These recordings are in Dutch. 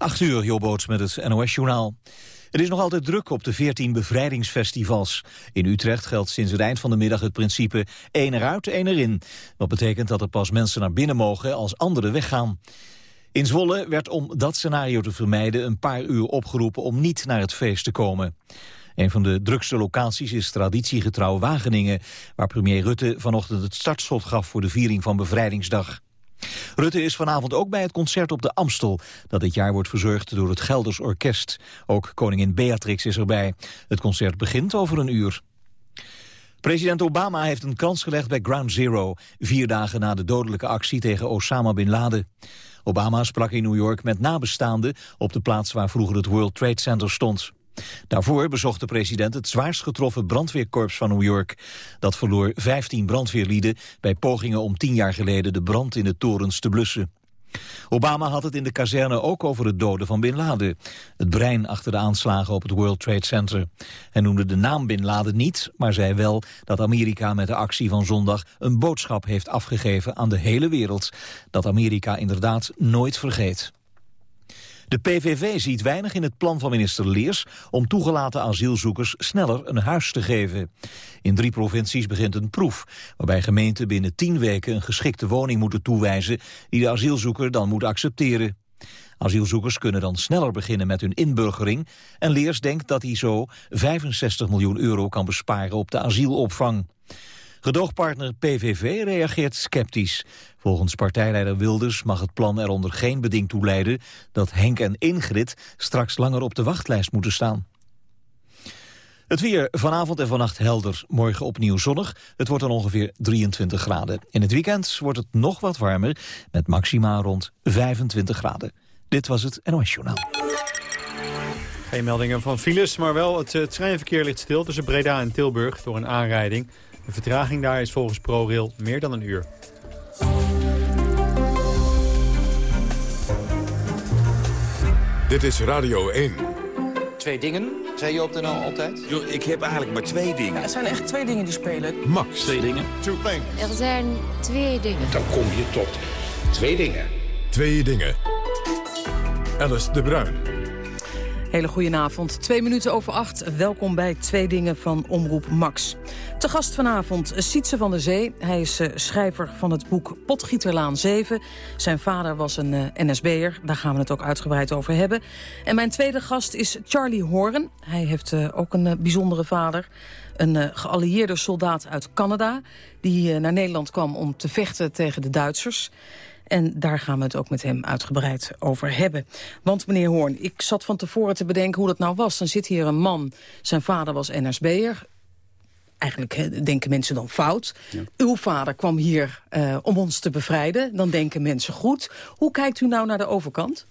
8 uur, Jobboots met het NOS-journaal. Het is nog altijd druk op de 14 bevrijdingsfestivals. In Utrecht geldt sinds het eind van de middag het principe één eruit, één erin. Wat betekent dat er pas mensen naar binnen mogen als anderen weggaan. In Zwolle werd om dat scenario te vermijden een paar uur opgeroepen om niet naar het feest te komen. Een van de drukste locaties is traditiegetrouw Wageningen... waar premier Rutte vanochtend het startschot gaf voor de viering van Bevrijdingsdag. Rutte is vanavond ook bij het concert op de Amstel... dat dit jaar wordt verzorgd door het Gelders Orkest. Ook koningin Beatrix is erbij. Het concert begint over een uur. President Obama heeft een kans gelegd bij Ground Zero... vier dagen na de dodelijke actie tegen Osama Bin Laden. Obama sprak in New York met nabestaanden... op de plaats waar vroeger het World Trade Center stond. Daarvoor bezocht de president het zwaarst getroffen brandweerkorps van New York. Dat verloor 15 brandweerlieden bij pogingen om tien jaar geleden de brand in de torens te blussen. Obama had het in de kazerne ook over het doden van Bin Laden. Het brein achter de aanslagen op het World Trade Center. Hij noemde de naam Bin Laden niet, maar zei wel dat Amerika met de actie van zondag een boodschap heeft afgegeven aan de hele wereld. Dat Amerika inderdaad nooit vergeet. De PVV ziet weinig in het plan van minister Leers om toegelaten asielzoekers sneller een huis te geven. In drie provincies begint een proef, waarbij gemeenten binnen tien weken een geschikte woning moeten toewijzen die de asielzoeker dan moet accepteren. Asielzoekers kunnen dan sneller beginnen met hun inburgering en Leers denkt dat hij zo 65 miljoen euro kan besparen op de asielopvang. Gedoogpartner PVV reageert sceptisch. Volgens partijleider Wilders mag het plan er onder geen beding toe leiden... dat Henk en Ingrid straks langer op de wachtlijst moeten staan. Het weer vanavond en vannacht helder, morgen opnieuw zonnig. Het wordt dan ongeveer 23 graden. In het weekend wordt het nog wat warmer, met maxima rond 25 graden. Dit was het NOS Journaal. Geen meldingen van files, maar wel het uh, treinverkeer ligt stil tussen Breda en Tilburg door een aanrijding. De vertraging daar is volgens ProRail meer dan een uur. Dit is Radio 1. Twee dingen, zei je op de NL altijd? Yo, ik heb eigenlijk maar twee dingen. Ja, er zijn echt twee dingen die spelen. Max. Twee dingen. Two things. Er zijn twee dingen. Dan kom je tot twee dingen. Twee dingen. Alice de Bruin. Hele goedenavond. Twee minuten over acht. Welkom bij Twee Dingen van Omroep Max. Te gast vanavond Sietse van der Zee. Hij is uh, schrijver van het boek Potgieterlaan 7. Zijn vader was een uh, NSB'er. Daar gaan we het ook uitgebreid over hebben. En mijn tweede gast is Charlie Horen. Hij heeft ook een bijzondere vader. Een geallieerde soldaat uit Canada... die naar Nederland kwam om te vechten tegen de Duitsers. En daar gaan we het ook met hem uitgebreid over hebben. Want meneer Hoorn, ik zat van tevoren te bedenken hoe dat nou was. Dan zit hier een man, zijn vader was NSB'er. Eigenlijk denken mensen dan fout. Ja. Uw vader kwam hier uh, om ons te bevrijden. Dan denken mensen goed. Hoe kijkt u nou naar de overkant?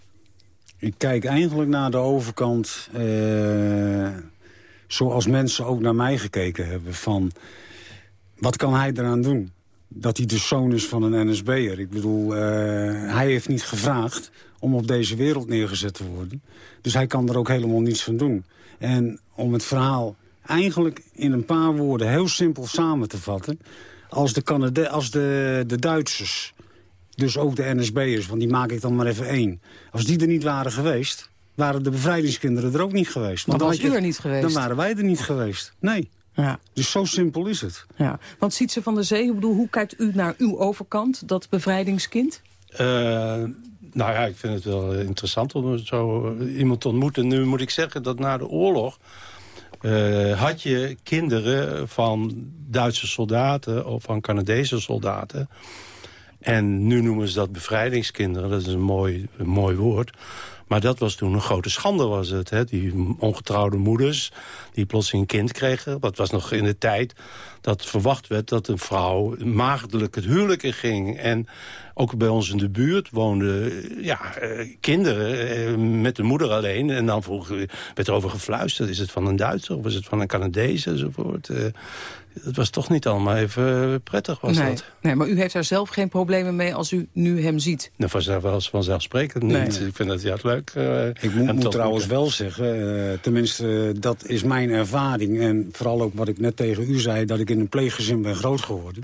Ik kijk eigenlijk naar de overkant... Uh, zoals mensen ook naar mij gekeken hebben. Van, wat kan hij eraan doen? Dat hij de zoon is van een NSB'er. Ik bedoel, uh, hij heeft niet gevraagd om op deze wereld neergezet te worden. Dus hij kan er ook helemaal niets van doen. En om het verhaal eigenlijk in een paar woorden heel simpel samen te vatten... als de, Canada als de, de Duitsers, dus ook de NSB'ers, want die maak ik dan maar even één... als die er niet waren geweest, waren de bevrijdingskinderen er ook niet geweest. Want dan was u er niet geweest? Dan waren wij er niet geweest, nee. Ja. Dus zo simpel is het. Ja. Want Sietse van der Zee, ik bedoel, hoe kijkt u naar uw overkant, dat bevrijdingskind? Uh, nou ja, ik vind het wel interessant om zo iemand te ontmoeten. Nu moet ik zeggen dat na de oorlog... Uh, had je kinderen van Duitse soldaten of van Canadese soldaten. En nu noemen ze dat bevrijdingskinderen. Dat is een mooi, een mooi woord. Maar dat was toen een grote schande, was het. Hè? Die ongetrouwde moeders die plotseling een kind kregen. Dat was nog in de tijd dat verwacht werd dat een vrouw maagdelijk het huwelijk in ging. En ook bij ons in de buurt woonden ja, eh, kinderen eh, met de moeder alleen. En dan vroeg, werd er over gefluisterd. Is het van een Duitser of is het van een Canadees enzovoort. Uh, het was toch niet allemaal even prettig, was nee, dat. Nee, maar u heeft daar zelf geen problemen mee als u nu hem ziet? Nou, vanzelf, vanzelfsprekend niet. Nee. Ik vind het juist leuk. Uh, ik moet, moet trouwens wel zeggen, uh, tenminste, uh, dat is mijn ervaring. En vooral ook wat ik net tegen u zei, dat ik in een pleeggezin ben groot geworden.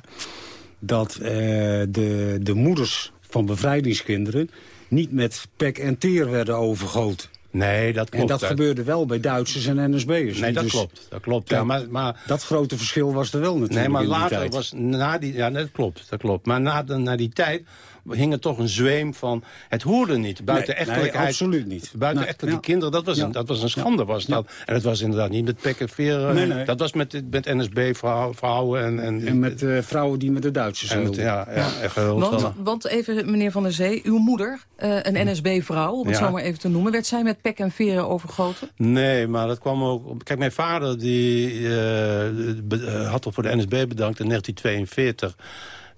Dat de, de moeders van bevrijdingskinderen niet met pek en teer werden overgoten. Nee, dat klopt. En dat gebeurde wel bij Duitsers en NSB'ers. Nee, dat dus, klopt. Dat klopt. Ja, maar, maar, dat grote verschil was er wel natuurlijk Nee, maar later tijd. was na die... Ja, dat klopt. Dat klopt. Maar na, na die tijd hing er toch een zweem van... Het hoorde niet. Buiten Nee, nee, echtelijkheid. absoluut niet. Buiten Nee, echtelijke ja. kinderen. Dat was, Ja. een, dat was een schande. Was dat. En het was inderdaad niet met pek en veren. Nee, nee. Dat was met, met NSB-vrouwen en... En, En met eh, vrouwen die met de Duitsers en met- wilden. ja, ja, echt gehuld Want, want even, meneer Van der Zee, uw moeder, eh, een NSB-vrouw, om het Ja. zo maar even te noemen... werd zij met pek en veren overgoten? Nee, maar dat kwam ook... Kijk, mijn vader die, eh, eh, had al voor de NSB bedankt in 1942.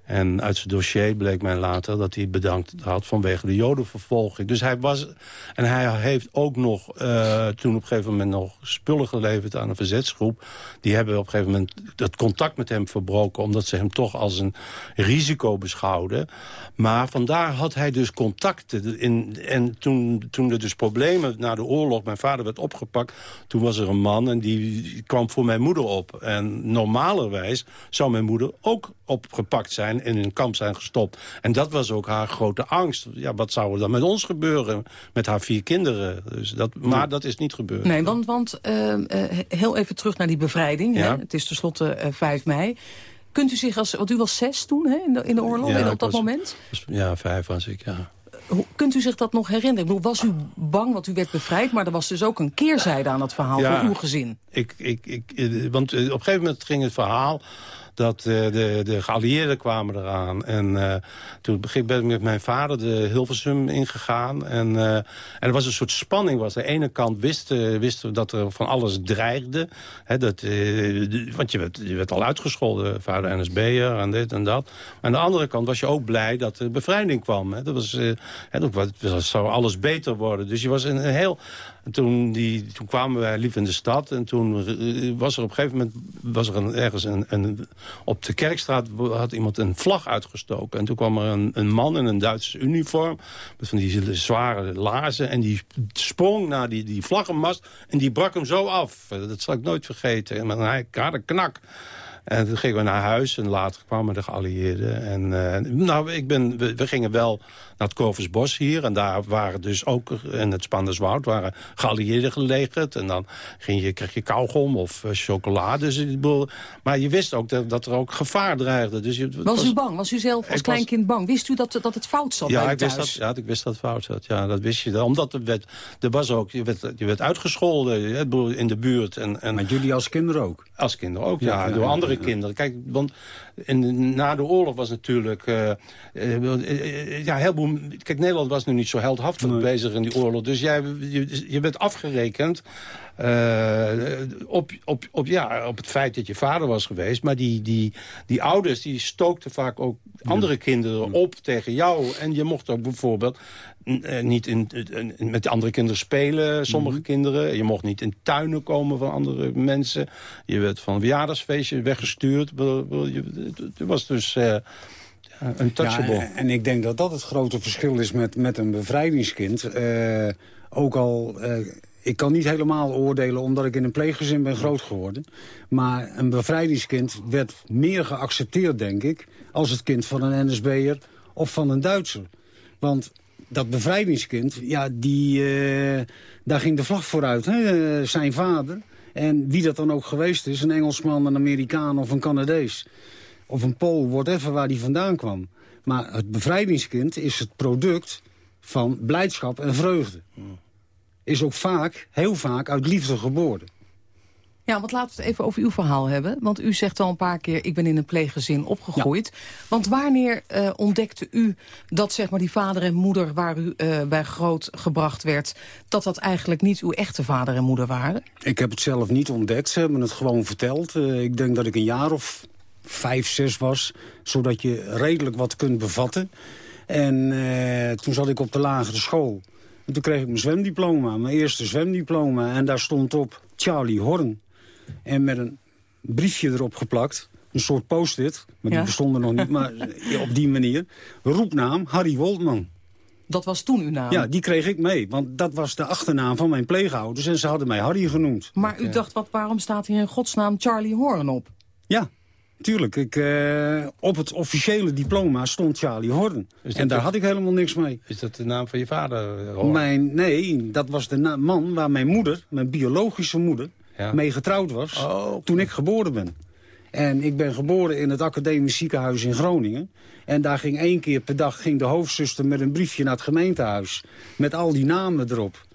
En uit zijn dossier bleek mij later dat hij bedankt had vanwege de jodenvervolging. Dus hij was... En hij heeft ook nog eh, toen op een gegeven moment nog spullen geleverd aan een verzetsgroep. Die hebben op een gegeven moment het contact met hem verbroken... omdat ze hem toch als een risico beschouwden. Maar vandaar had hij dus contacten. In, en toen, toen er dus problemen na de oorlog... mijn vader werd opgepakt, toen was er een man... en die kwam voor mijn moeder op. En normalerwijs zou mijn moeder ook opgepakt zijn... in een kamp zijn gestopt. En dat was ook haar grote angst. Ja, wat zou er dan met ons gebeuren? Met haar vier kinderen. Dus dat, maar dat is niet gebeurd. Nee, want, want eh, eh, heel even terug naar die bevrijding. Hè? Ja. Het is tenslotte eh 5 mei. Kunt u zich als, want u was zes toen hè, in, de, in de oorlog, Ja, op dat was- moment. Ja, vijf was ik, ja. Hoe, kunt u zich dat nog herinneren? Ik bedoel, was u bang, want u werd bevrijd... maar er was dus ook een keerzijde aan het verhaal Ja. voor uw gezin. Ik, ik, ik, eh, want eh, op een gegeven moment ging het verhaal dat eh, de, de geallieerden kwamen eraan. En eh, toen ben ik met mijn vader de Hilversum ingegaan. En, eh, en er was een soort spanning. Was. De ene kant wisten wist dat er van alles dreigde. Hè, dat, de- want je werd, je werd al uitgescholden, vader NSB'er en dit en dat. Aan de andere kant was je ook blij dat er bevrijding kwam. Hè. Dat, was, hè, dat, was- zou alles beter worden. Dus je was een heel... En toen, die, toen kwamen wij lief in de stad. En toen eh, was er op een gegeven moment was er een, ergens een, een... Op de Kerkstraat had iemand een vlag uitgestoken. En toen kwam er een, een man in een Duits uniform. Met van die zware laarzen. En die sprong naar die, die vlaggenmast. En die brak hem zo af. Dat zal ik nooit vergeten. Met een harde knak. En toen gingen we naar huis en later kwamen de geallieerden. En, eh, nou, ik ben, we, we gingen wel naar het Korversbos hier. En daar waren dus ook, in het Spanderswoud, waren geallieerden gelegerd. En dan ging je, kreeg je kauwgom of eh, chocolade. Dus, ik bedoel, maar je wist ook dat, dat er ook gevaar dreigde. Dus je, Was, u bang? Was u zelf als Ik klein was- kind bang? Wist u dat, dat het fout zat ja, bij ik wist dat, ja, ik wist dat het fout zat. Ja, dat wist je. Omdat er, werd, er was ook, je werd, je werd uitgescholden hè, ik bedoel, in de buurt. En, en, Met jullie als kinderen ook? Als kinderen ook, ja. Ja, ja, door andere ja. kinderen. Kijk, want in, na de oorlog was natuurlijk... eh, eh, ja, kijk, Nederland was nu niet zo heldhaftig bezig in die oorlog. Dus jij, je, je werd afgerekend op, op, op, ja, op het feit dat je vader was geweest. Maar die, die, die ouders die stookten vaak ook andere kinderen op tegen jou. En je mocht ook bijvoorbeeld eh, niet in, in- met de andere kinderen spelen, sommige kinderen. Je mocht niet in tuinen komen van andere mensen. Je werd van een verjaardagsfeestje weggestuurd. Het was dus eh, untouchable. Ja, en, ik denk dat dat het grote verschil is met, met een bevrijdingskind. Eh, ook al, eh, ik kan niet helemaal oordelen omdat ik in een pleeggezin ben groot geworden. Maar een bevrijdingskind werd meer geaccepteerd, denk ik... als het kind van een NSB'er of van een Duitser. Want dat bevrijdingskind, ja, die, eh, daar ging de vlag vooruit. Hè? eh, zijn vader. En wie dat dan ook geweest is, een Engelsman, een Amerikaan of een Canadees of een Pool, whatever waar die vandaan kwam. Maar het bevrijdingskind is het product van blijdschap en vreugde. Is ook vaak, heel vaak, uit liefde geboren. Ja, want laten we het even over uw verhaal hebben. Want u zegt al een paar keer, ik ben in een pleeggezin opgegroeid. Want wanneer eh, ontdekte u dat zeg maar, die vader en moeder waar u eh, bij groot gebracht werd... dat dat eigenlijk niet uw echte vader en moeder waren? Ik heb het zelf niet ontdekt, ze hebben het gewoon verteld. Eh, ik denk dat ik een jaar of vijf, zes was, zodat je redelijk wat kunt bevatten. En toen zat ik op de lagere school. En toen kreeg ik mijn zwemdiploma, mijn eerste zwemdiploma. En daar stond op Charlie Horn. En met een briefje erop geplakt, een soort post-it. Maar Ja. die bestonden nog niet, maar eh, op die manier. Roepnaam Harry Woltman. Dat was toen uw naam. Ja, die kreeg ik mee, want dat was de achternaam van mijn pleegouders. En ze hadden mij Harry genoemd. Maar u dacht, wat, waarom staat hier in godsnaam Charlie Horn op? Ja, tuurlijk. Ik, eh, op het officiële diploma stond Charlie Horden. En daar had ik helemaal niks mee. Is dat de naam van je vader? Horn? Mijn, nee, dat was de man waar mijn moeder, mijn biologische moeder, Ja. mee getrouwd was Oh. toen ik geboren ben. En ik ben geboren in het academisch ziekenhuis in Groningen. En daar ging één keer per dag ging de hoofdzuster met een briefje naar het gemeentehuis. Met al die namen erop.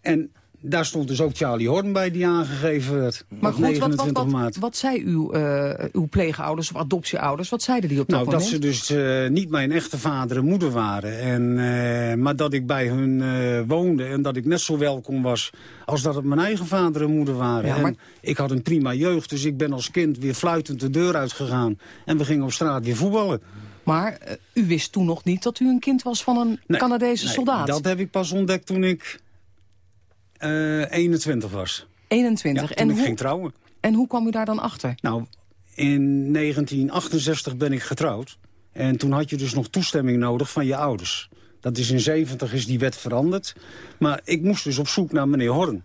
En daar stond dus ook Charlie Horn bij die aangegeven werd. Maar goed, wat, wat, 29 wat, zei uw, eh, uw pleegouders of adoptieouders? Wat zeiden die op dat Nou, dat moment? ze dus eh, niet mijn echte vader en moeder waren. En, eh, maar dat ik bij hun woonde en dat ik net zo welkom was... als dat het mijn eigen vader en moeder waren. Ja, maar- En ik had een prima jeugd, dus ik ben als kind weer fluitend de deur uitgegaan. En we gingen op straat weer voetballen. Maar u wist toen nog niet dat u een kind was van een Nee, Canadese nee, soldaat. Dat heb ik pas ontdekt toen ik eh 21 was. 21. Ja, en, ik hoe, ging trouwen. en hoe kwam u daar dan achter? Nou, in 1968 ben ik getrouwd. En toen had je dus nog toestemming nodig van je ouders. Dat is in 70 is die wet veranderd. Maar ik moest dus op zoek naar meneer Horn.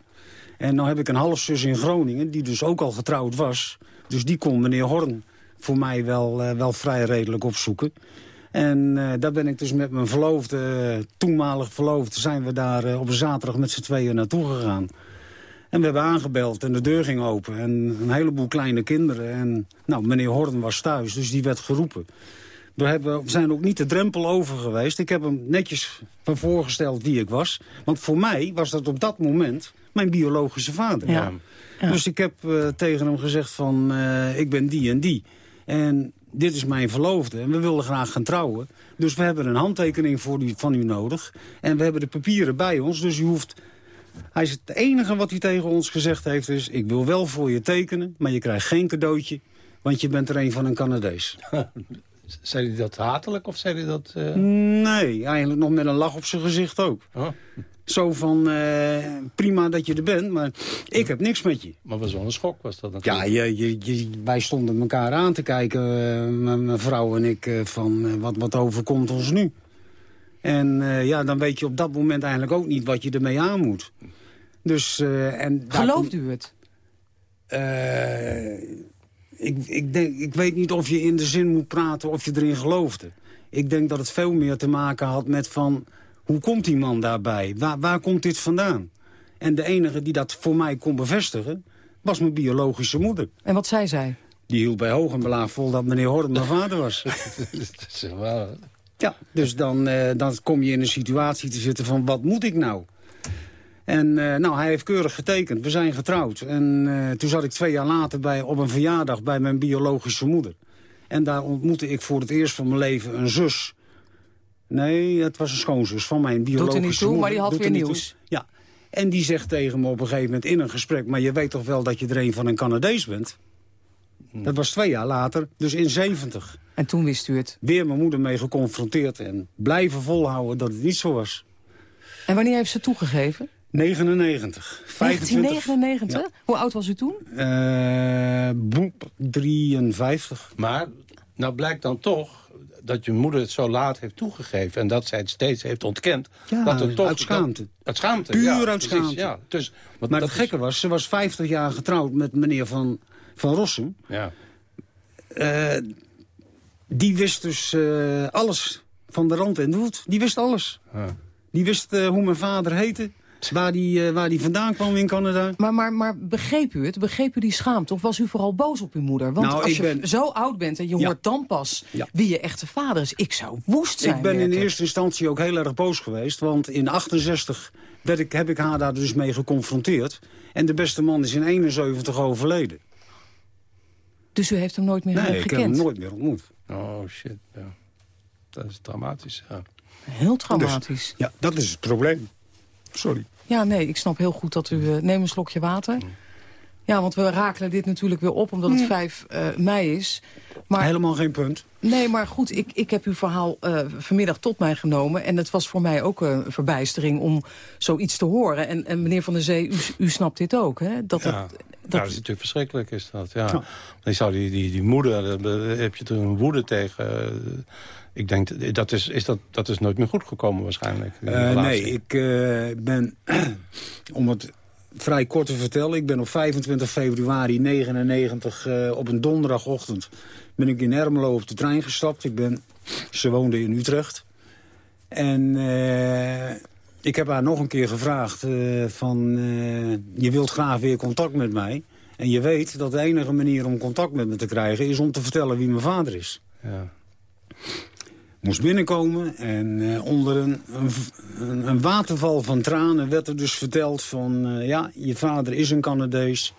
En nou heb ik een halfzus in Groningen, die dus ook al getrouwd was. Dus die kon meneer Horn voor mij wel, eh, wel vrij redelijk opzoeken. En eh, daar ben ik dus met mijn verloofde, toenmalig verloofde... zijn we daar eh, op een zaterdag met z'n tweeën naartoe gegaan. En we hebben aangebeld en de deur ging open. En een heleboel kleine kinderen. En nou, meneer Horn was thuis, dus die werd geroepen. We hebben, we zijn ook niet de drempel over geweest. Ik heb hem netjes van voorgesteld wie ik was. Want voor mij was dat op dat moment mijn biologische vader. Ja. Ja. Dus ik heb eh, tegen hem gezegd van, eh, ik ben die en die. En dit is mijn verloofde en we willen graag gaan trouwen. Dus we hebben een handtekening voor u, van u nodig. En we hebben de papieren bij ons, dus u hoeft... Hij is het enige wat hij tegen ons gezegd heeft is... ik wil wel voor je tekenen, maar je krijgt geen cadeautje... want je bent er een van een Canadees. Zei hij dat hatelijk of zei hij dat... eh, Nee, eigenlijk nog met een lach op zijn gezicht ook. oh, Zo van, eh, prima dat je er bent, maar ik heb niks met je. maar was wel een schok was dat natuurlijk. Ja, je, je, je- wij stonden elkaar aan te kijken, eh, mijn vrouw en ik, eh, van wat, wat overkomt ons nu. En eh, ja, dan weet je op dat moment eigenlijk ook niet wat je ermee aan moet. Dus, eh, en daar Gelooft u het? Eh, ik, ik, denk, ik weet niet of je in de zin moet praten of je erin geloofde. Ik denk dat het veel meer te maken had met van... hoe komt die man daarbij? Waar, waar komt dit vandaan? En de enige die dat voor mij kon bevestigen... was mijn biologische moeder. En wat zei zij? Die hield bij hoog en belaag vol dat meneer Horn mijn vader was. Dat is wel- Ja, dus dan, eh, dan kom je in een situatie te zitten van wat moet ik nou? En eh, nou, hij heeft keurig getekend. We zijn getrouwd. En eh, toen zat ik twee jaar later bij, op een verjaardag bij mijn biologische moeder. En daar ontmoette ik voor het eerst van mijn leven een zus. Nee, het was een schoonzus van mijn biologische niet toe, moeder. maar die had Doet weer er niet nieuws. toe. Ja, en die zegt tegen me op een gegeven moment in een gesprek... maar je weet toch wel dat je er een van een Canadees bent? Dat was twee jaar later, dus in 70 En toen wist u het. weer mijn moeder mee geconfronteerd en blijven volhouden dat het niet zo was. En wanneer heeft ze toegegeven? 99. 25, 1999? Hoe oud was u toen? eh, boep, 53. Maar nou blijkt dan toch dat je moeder het zo laat heeft toegegeven... en dat zij het steeds heeft ontkend. Ja, dat er toch, uit schaamte. dat- uit schaamte, Puur ja, uit precies, schaamte. Ja, dus, want Maar het gekke was, ze was 50 jaar getrouwd met meneer Van, van Rossum. Ja. Eh, die wist dus eh, alles van de rand en de hoed. Die wist alles. Ja. Die wist eh, hoe mijn vader heette. Waar die, eh, waar die vandaan kwam in Canada. Maar, maar, maar begreep u het? Begreep u die schaamte? Of was u vooral boos op uw moeder? Want Nou, als je ben- zo oud bent en je Ja. hoort dan pas Ja. wie je echte vader is. Ik zou woest zijn. Ik ben in eerste instantie ook heel erg boos geweest. Want in 68 werd ik, heb ik haar daar dus mee geconfronteerd. En de beste man is in 71 overleden. Dus u heeft hem nooit meer Nee, gekend? ik heb hem nooit meer ontmoet. Oh, shit, ja. Dat is dramatisch, ja. Heel traumatisch. Ja, dat is het probleem. Sorry. Ja, nee, ik snap heel goed dat u... eh, neem een slokje water. Ja, want we rakelen dit natuurlijk weer op omdat het 5 eh, mei is. Maar Helemaal geen punt. Nee, maar goed, ik, ik heb uw verhaal eh, vanmiddag tot mij genomen. En het was voor mij ook een verbijstering om zoiets te horen. En, en meneer Van der Zee, u, u snapt dit ook, hè? Dat Ja. het, Dat, dat, dat is natuurlijk verschrikkelijk, is dat. Ja. Dan zou die, die, die moeder, daar heb je er een woede tegen. Eh, Ik denk, dat is, is dat, dat is nooit meer goed gekomen waarschijnlijk. Eh, nee, ik eh, ben, om het vrij kort te vertellen. Ik ben op 25 februari 99 op een donderdagochtend... ben ik in Ermelo op de trein gestapt. Ik ben, ze woonde in Utrecht. En ik heb haar nog een keer gevraagd van... je wilt graag weer contact met mij... En je weet dat de enige manier om contact met me te krijgen... is om te vertellen wie mijn vader is. Ja. Moest binnenkomen en uh, onder een, een, een, waterval van tranen werd er dus verteld van... Uh, ja, je vader is een Canadees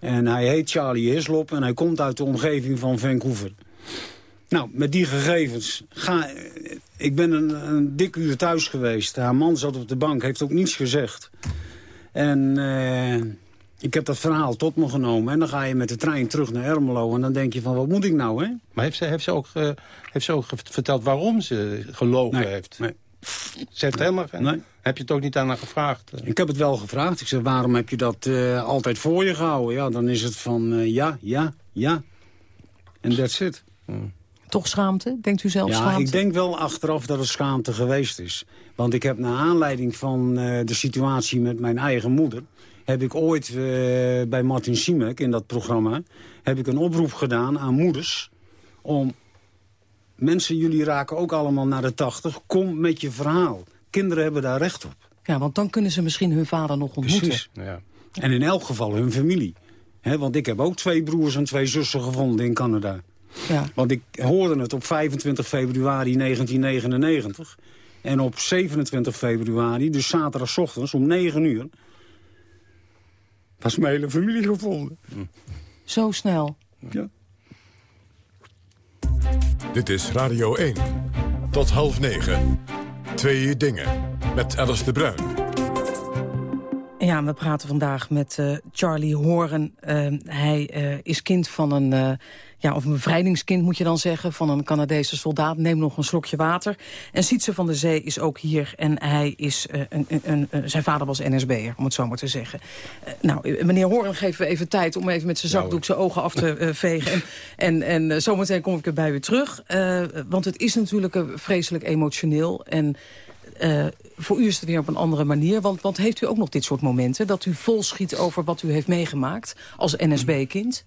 en hij heet Charlie Hislop... en hij komt uit de omgeving van Vancouver. Nou, met die gegevens ga... Ik ben een, een dik uur thuis geweest. Haar man zat op de bank, heeft ook niets gezegd. En... Ik heb dat verhaal tot me genomen. En dan ga je met de trein terug naar Ermelo. En dan denk je van, wat moet ik nou, hè? Maar heeft ze, heeft ze, ook, uh, heeft ze ook verteld waarom ze gelogen heeft? Nee. Ze heeft helemaal geen... Nee. Heb je het ook niet aan haar gevraagd? Ik heb het wel gevraagd. Ik zei, waarom heb je dat uh, altijd voor je gehouden? Ja, dan is het van uh, ja, ja, ja. En that's it. Hmm. Toch schaamte? Denkt u zelf ja, schaamte? ik denk wel achteraf dat het schaamte geweest is. Want ik heb naar aanleiding van de situatie met mijn eigen moeder heb ik ooit uh, bij Martin Siemek in dat programma... heb ik een oproep gedaan aan moeders om... mensen, jullie raken ook allemaal naar de tachtig. Kom met je verhaal. Kinderen hebben daar recht op. Ja, want dan kunnen ze misschien hun vader nog ontmoeten. Precies. Ja. En in elk geval hun familie. He, want ik heb ook twee broers en twee zussen gevonden in Canada. Ja. Want ik hoorde het op 25 februari 1999. En op 27 februari, dus zaterdagochtends om 9 uur was mijn hele familie gevonden. Zo snel? Ja. Dit is Radio 1. Tot half negen. Twee dingen. Met Alice de Bruin. Ja, we praten vandaag met uh, Charlie Horen. Uh, hij uh, is kind van een ja, of een bevrijdingskind moet je dan zeggen, van een Canadese soldaat. Neem nog een slokje water. En Sietse van der Zee is ook hier en hij is, uh, een, een, een, zijn vader was NSB'er, om het zo maar te zeggen. Uh, nou, meneer Horen, geven we even tijd om even met zijn zakdoek zijn ogen af te uh, vegen. En, en, en zometeen kom ik erbij weer terug. want het is natuurlijk vreselijk emotioneel en... Uh, voor u is het weer op een andere manier. Want, want heeft u ook nog dit soort momenten? Dat u vol schiet over wat u heeft meegemaakt als NSB-kind?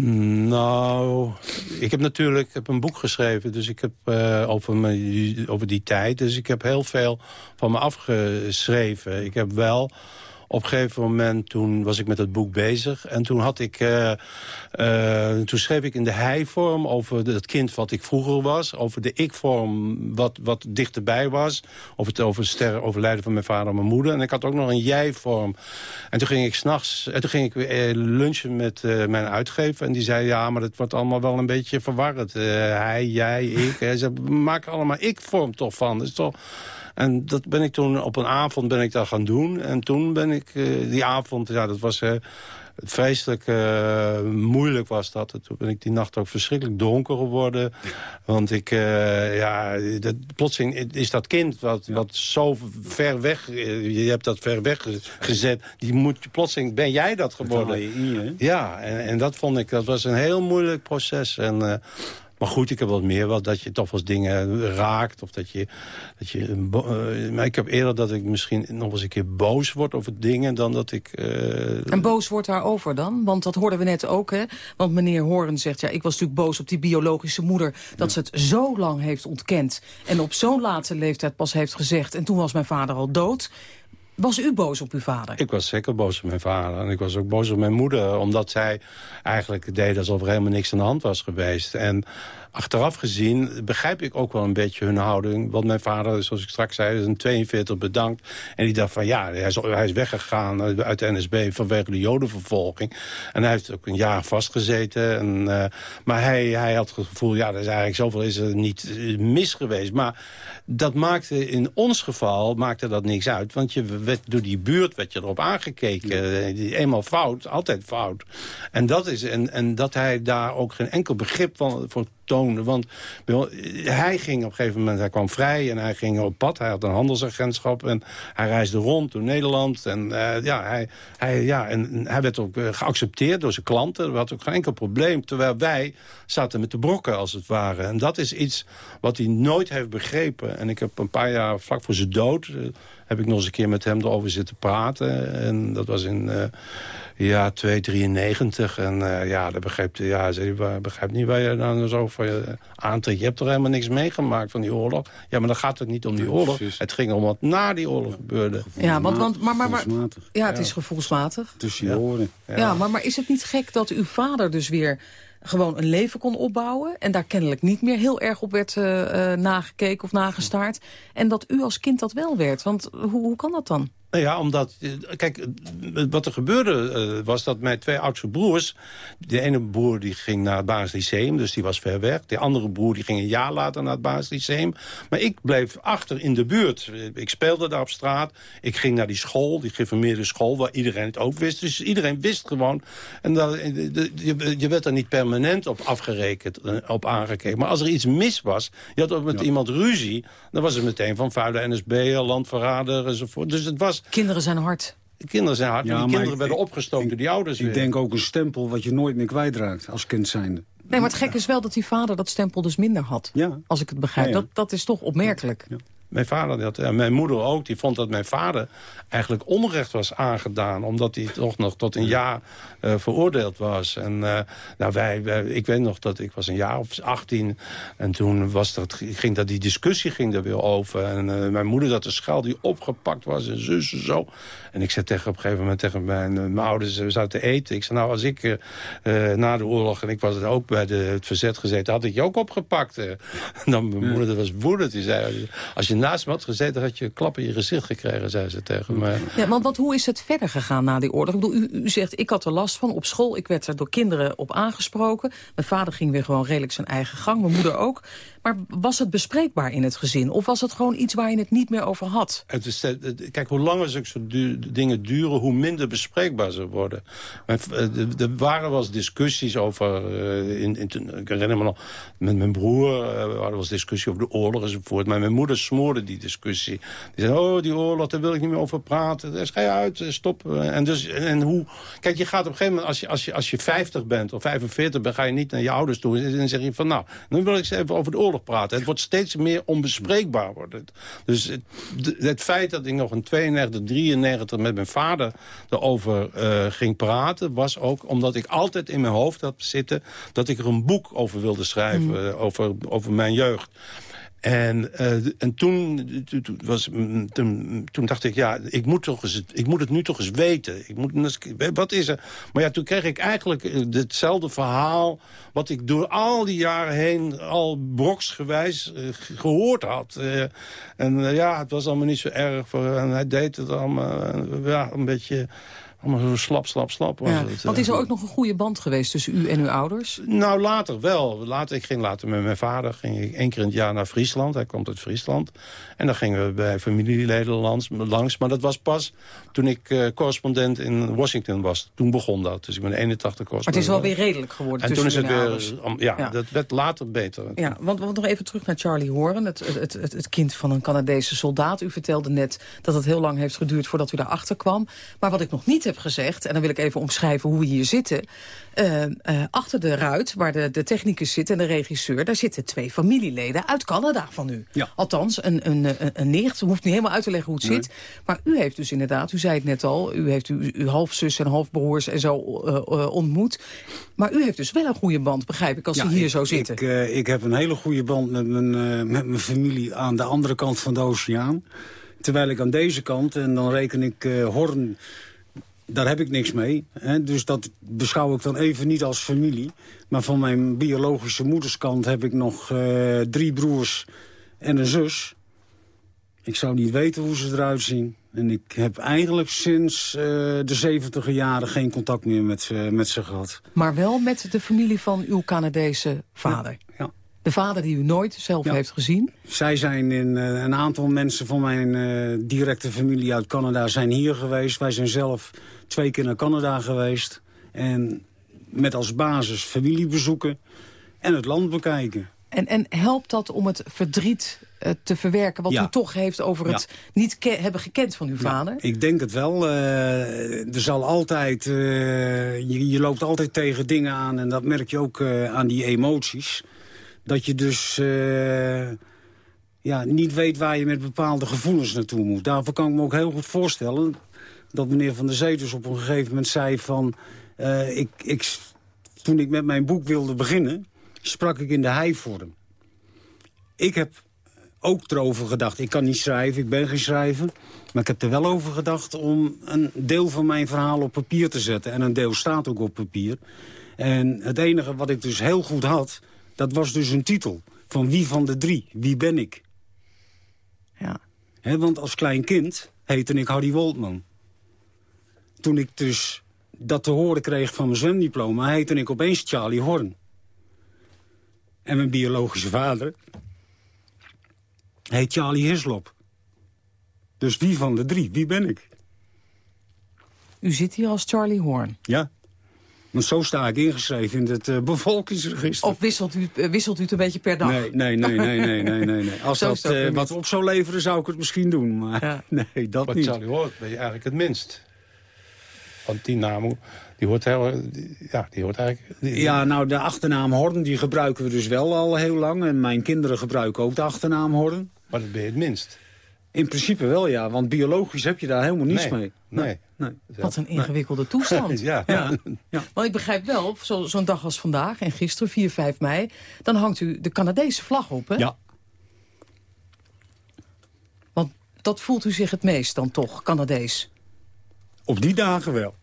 Nou, ik heb natuurlijk heb een boek geschreven dus ik heb, uh, over, me, over die tijd. Dus ik heb heel veel van me afgeschreven. Ik heb wel op een gegeven moment, toen was ik met het boek bezig. En toen, had ik, uh, uh, toen schreef ik in de hij-vorm over het kind wat ik vroeger was. Over de ik-vorm wat, wat dichterbij was. Over het over sterren overlijden van mijn vader en mijn moeder. En ik had ook nog een jij-vorm. En toen ging ik s'nachts, toen ging ik uh, lunchen met mijn uitgever. En die zei, ja, maar het wordt allemaal wel een beetje verwarrend. hij, jij, ik. Hij zei, maak allemaal ik-vorm toch van. Dat is toch... En dat ben ik toen op een avond ben ik dat gaan doen. En toen ben ik uh, die avond, ja, dat was uh, vreselijk uh, moeilijk was dat. Toen ben ik die nacht ook verschrikkelijk donker geworden. Want ik, ja, dat, plotseling is dat kind wat, wat zo ver weg, je hebt dat ver weg gezet. Die moet, plotseling ben jij dat geworden. Je ja, en, en dat vond ik, dat was een heel moeilijk proces. En maar goed, ik heb wat meer wat dat je toch wel eens dingen raakt. Of dat je... Dat je uh, maar ik heb eerder dat ik misschien nog eens een keer boos word over dingen... dan dat ik... Uh... En boos wordt daarover dan? Want dat hoorden we net ook, hè? Want meneer Horen zegt, ja, ik was natuurlijk boos op die biologische moeder... dat ze het zo lang heeft ontkend. En op zo'n late leeftijd pas heeft gezegd... en toen was mijn vader al dood. Was u boos op uw vader? Ik was zeker boos op mijn vader. En ik was ook boos op mijn moeder. Omdat zij eigenlijk deed alsof er helemaal niks aan de hand was geweest. En achteraf gezien begrijp ik ook wel een beetje hun houding. Want mijn vader, zoals ik straks zei, is een 42 bedankt. En die dacht van ja, hij is, hij is weggegaan uit de NSB vanwege de jodenvervolging. En hij heeft ook een jaar vastgezeten. En, uh, maar hij, hij had het gevoel, ja, er is eigenlijk zoveel is er niet mis geweest. Maar dat maakte in ons geval maakte dat niks uit. Want je werd, door die buurt werd je erop aangekeken. Eenmaal fout, altijd fout. En dat, is, en, en dat hij daar ook geen enkel begrip van, voor toonde. Want hij ging op een gegeven moment, hij kwam vrij en hij ging op pad. Hij had een handelsagentschap en hij reisde rond door Nederland. En, uh, ja, hij, hij, ja, en hij werd ook geaccepteerd door zijn klanten. Er had ook geen enkel probleem. Terwijl wij zaten met de brokken, als het ware. En dat is iets wat hij nooit heeft begrepen. En ik heb een paar jaar vlak voor zijn dood heb ik nog eens een keer met hem erover zitten praten. En dat was in uh, ja, 293. En ja, dat begreep, ja, zei, begrijp niet waar je dan zo voor je aantrekt. Je hebt toch helemaal niks meegemaakt van die oorlog? Ja, maar dan gaat het niet om die oorlog. Het ging om wat na die oorlog gebeurde. Ja, want, want, maar, maar, maar, ja, het is gevoelsmatig. Tussen je oren. Ja, ja maar, maar is het niet gek dat uw vader dus weer gewoon een leven kon opbouwen... en daar kennelijk niet meer heel erg op werd uh, nagekeken of nagestaard... en dat u als kind dat wel werd. Want hoe, hoe kan dat dan? Nou ja, omdat... Eh, kijk, wat er gebeurde uh, was dat mijn twee oudste broers... de ene broer die ging naar het basislyceum, dus die was ver weg. De andere broer die ging een jaar later naar het basislyceum. Maar ik bleef achter in de buurt. Ik speelde daar op straat. Ik ging naar die school, die geformeerde school... waar iedereen het ook wist. Dus iedereen wist gewoon. En dat, je, je werd er niet permanent op afgerekend, eh, op aangekeken. Maar als er iets mis was, je had ook met iemand ruzie... dan was het meteen van vuile NSB, landverrader enzovoort. Dus het was Kinderen zijn hard. De kinderen zijn hard, ja, die kinderen werden opgestoken door die ouders Ik denk ook een stempel wat je nooit meer kwijtraakt als kind zijnde. Nee, maar het gek is wel dat die vader dat stempel dus minder had. Ja. Als ik het begrijp. Dat, dat is toch opmerkelijk. Mijn vader had, en mijn moeder ook, die vond dat mijn vader eigenlijk onrecht was aangedaan. Omdat hij toch nog tot een jaar uh, veroordeeld was. En uh, nou, wij, wij, ik weet nog dat ik was een jaar of 18. En toen was dat, ging dat, die discussie ging er weer over. En uh, mijn moeder dat de schaal die opgepakt was en zus en zo. En ik zei tegen op een gegeven moment tegen mijn, mijn ouders, we zouden eten. Ik zei, nou als ik na de oorlog, en ik was ook bij de, het verzet gezeten, had ik je ook opgepakt. en dan mijn moeder, dat was woedend. Die zei, als je naast me had gezeten, had je een klap in je gezicht gekregen, zei ze tegen me. Ja, want, hoe is het verder gegaan na die oorlog? Ik bedoel, u, u zegt, ik had er last van op school. Ik werd er door kinderen op aangesproken. Mijn vader ging weer gewoon redelijk zijn eigen gang, mijn moeder ook. Maar was het bespreekbaar in het gezin? Of was het gewoon iets waar je het niet meer over had? Het is, kijk, hoe langer zulke dingen duren, hoe minder bespreekbaar ze worden. Eh, er waren wel eens discussies over... In, in, ik herinner me nog, met mijn broer uh, was discussie over de oorlog enzovoort. Maar mijn moeder smoorde die discussie. Die zei, oh, die oorlog, daar wil ik niet meer over praten. Daar ga je uit, stop. En, dus, en hoe... Kijk, je gaat op een gegeven moment, als je, als je, als je 50 bent of 45 bent... ga je niet naar je ouders toe en dan zeg je van... nou, nu wil ik eens even over de oorlog praten. Het wordt steeds meer onbespreekbaar. Wordt Dus het, het, feit dat ik nog in 92, 93 met mijn vader erover uh, ging praten... was ook omdat ik altijd in mijn hoofd had zitten... dat ik er een boek over wilde schrijven, mm. uh, over, over mijn jeugd. En, uh, en toen, was, toen, dacht ik, ja, ik moet, toch eens, ik moet het nu toch eens weten. Ik moet, wat is er? Maar ja, toen kreeg ik eigenlijk hetzelfde verhaal... wat ik door al die jaren heen al broksgewijs uh, gehoord had. En ja, het was allemaal niet zo erg. Voor, en hij deed het allemaal ja, een beetje allemaal zo slap, slap, slap. Was het, want is er ook nog een goede band geweest tussen u en uw ouders? Nou, later wel. Later, ik ging later met mijn vader ging ik één keer in het jaar naar Friesland. Hij komt uit Friesland. En dan gingen we bij familieleden langs. langs maar dat was pas toen ik uh, correspondent in Washington was. Toen begon dat. Dus ik ben 81 correspondent. Maar het is wel weer redelijk geworden En toen is het weer... ja, ja, dat werd later beter. Ja, want, want nog even terug naar Charlie Horen. Het, het, het, het, kind van een Canadese soldaat. U vertelde net dat het heel lang heeft geduurd voordat u daarachter kwam. Maar wat ik nog niet heb gezegd... en dan wil ik even omschrijven hoe we hier zitten... Uh, uh, achter de ruit, waar de, de technicus zit en de regisseur... daar zitten twee familieleden uit Canada van u. Ja. Althans, een, een, een, een nicht. U hoeft niet helemaal uit te leggen hoe het zit. Maar u heeft dus inderdaad, u zei het net al... u heeft uw, uw halfzus en halfbroers en zo uh, ontmoet. Maar u heeft dus wel een goede band, begrijp ik, als ja, ze hier ik, zo zitten. Ik, ik heb een hele goede band met mijn, met mijn familie aan de andere kant van de oceaan. Terwijl ik aan deze kant, en dan reken ik Horn daar heb ik niks mee. Hè? Dus dat beschouw ik dan even niet als familie. Maar van mijn biologische moederskant heb ik nog uh, drie broers en een zus. Ik zou niet weten hoe ze eruit zien. En ik heb eigenlijk sinds uh, de zeventiger jaren geen contact meer met, ze, met ze gehad. Maar wel met de familie van uw Canadese vader? Ja. ja. De vader die u nooit zelf heeft gezien? Zij zijn in, uh, een aantal mensen van mijn directe familie uit Canada zijn hier geweest. Wij zijn zelf twee keer naar Canada geweest. En met als basis familiebezoeken. en het land bekijken. En, en helpt dat om het verdriet uh, te verwerken... wat Ja. u toch heeft over het niet ke- hebben gekend van uw vader? Ik denk het wel. eh, er zal altijd, eh, je, je loopt altijd tegen dingen aan en dat merk je ook eh, aan die emoties. Dat je dus eh, ja, niet weet waar je met bepaalde gevoelens naartoe moet. Daarvoor kan ik me ook heel goed voorstellen dat meneer Van der Zee dus op een gegeven moment zei van... eh, ik, ik, toen ik met mijn boek wilde beginnen, sprak ik in de hij-vorm. Ik heb ook erover gedacht. Ik kan niet schrijven, ik ben geen schrijver. Maar ik heb er wel over gedacht om een deel van mijn verhaal op papier te zetten. En een deel staat ook op papier. En het enige wat ik dus heel goed had, dat was dus een titel. Van wie van de drie? Wie ben ik? Ja. Want als klein kind heette ik Harry Woltman. Toen ik dus dat te horen kreeg van mijn zwemdiploma... heette ik opeens Charlie Horn. En mijn biologische vader heet Charlie Hislop. Dus wie van de drie? Wie ben ik? U zit hier als Charlie Horn. Ja. Want zo sta ik ingeschreven in het eh, bevolkingsregister. Of wisselt u, eh, wisselt u het een beetje per dag? Nee, nee, nee, nee, nee, nee, nee. nee. Als dat eh, wat op zou leveren, zou ik het misschien doen. Maar nee, dat Wat niet. Charlie hoort, ben je eigenlijk het minst. Want die naam, die hoort, heel, die- ja, die hoort eigenlijk... die- Ja, nou, de achternaam Horn die gebruiken we dus wel al heel lang. En mijn kinderen gebruiken ook de achternaam Horn. Maar dat ben je het minst. In principe wel, ja. Want biologisch heb je daar helemaal niets Nee, mee. nee. nee. Wat een ingewikkelde toestand. Ja. Ja. Want ik begrijp wel, zo- zo'n dag als vandaag en gisteren, 4, 5 mei... dan hangt u de Canadese vlag op, hè? Ja. Want dat voelt u zich het meest dan toch, Canadees? Op die dagen wel.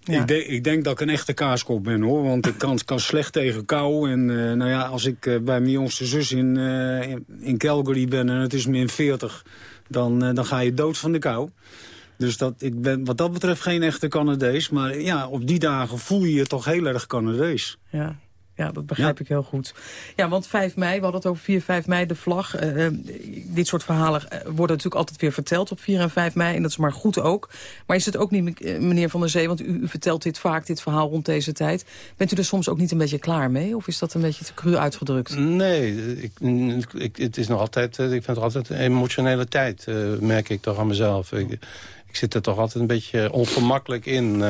Ja. Ik, denk, ik denk dat ik een echte kaaskop ben, hoor. Want ik kan, kan slecht tegen kou. En eh, nou ja, als ik eh, bij mijn jongste zus in, eh, in, in Calgary ben en het is min 40... Dan, dan ga je dood van de kou. Dus dat, ik ben wat dat betreft geen echte Canadees. Maar ja, op die dagen voel je je toch heel erg Canadees. Ja. Ja, dat begrijp ik heel goed. Ja, want 5 mei, we hadden het over 4, 5 mei, de vlag. Eh, eh, dit soort verhalen eh, worden natuurlijk altijd weer verteld op 4 en 5 mei. En dat is maar goed ook. Maar is het ook niet, meneer Van der Zee, want u, u vertelt dit vaak, dit verhaal rond deze tijd. Bent u er soms ook niet een beetje klaar mee? Of is dat een beetje te cru uitgedrukt? Nee, ik, ik, het is nog altijd, ik vind het altijd een emotionele tijd, merk ik toch aan mezelf. Ik, ik zit er toch altijd een beetje ongemakkelijk in.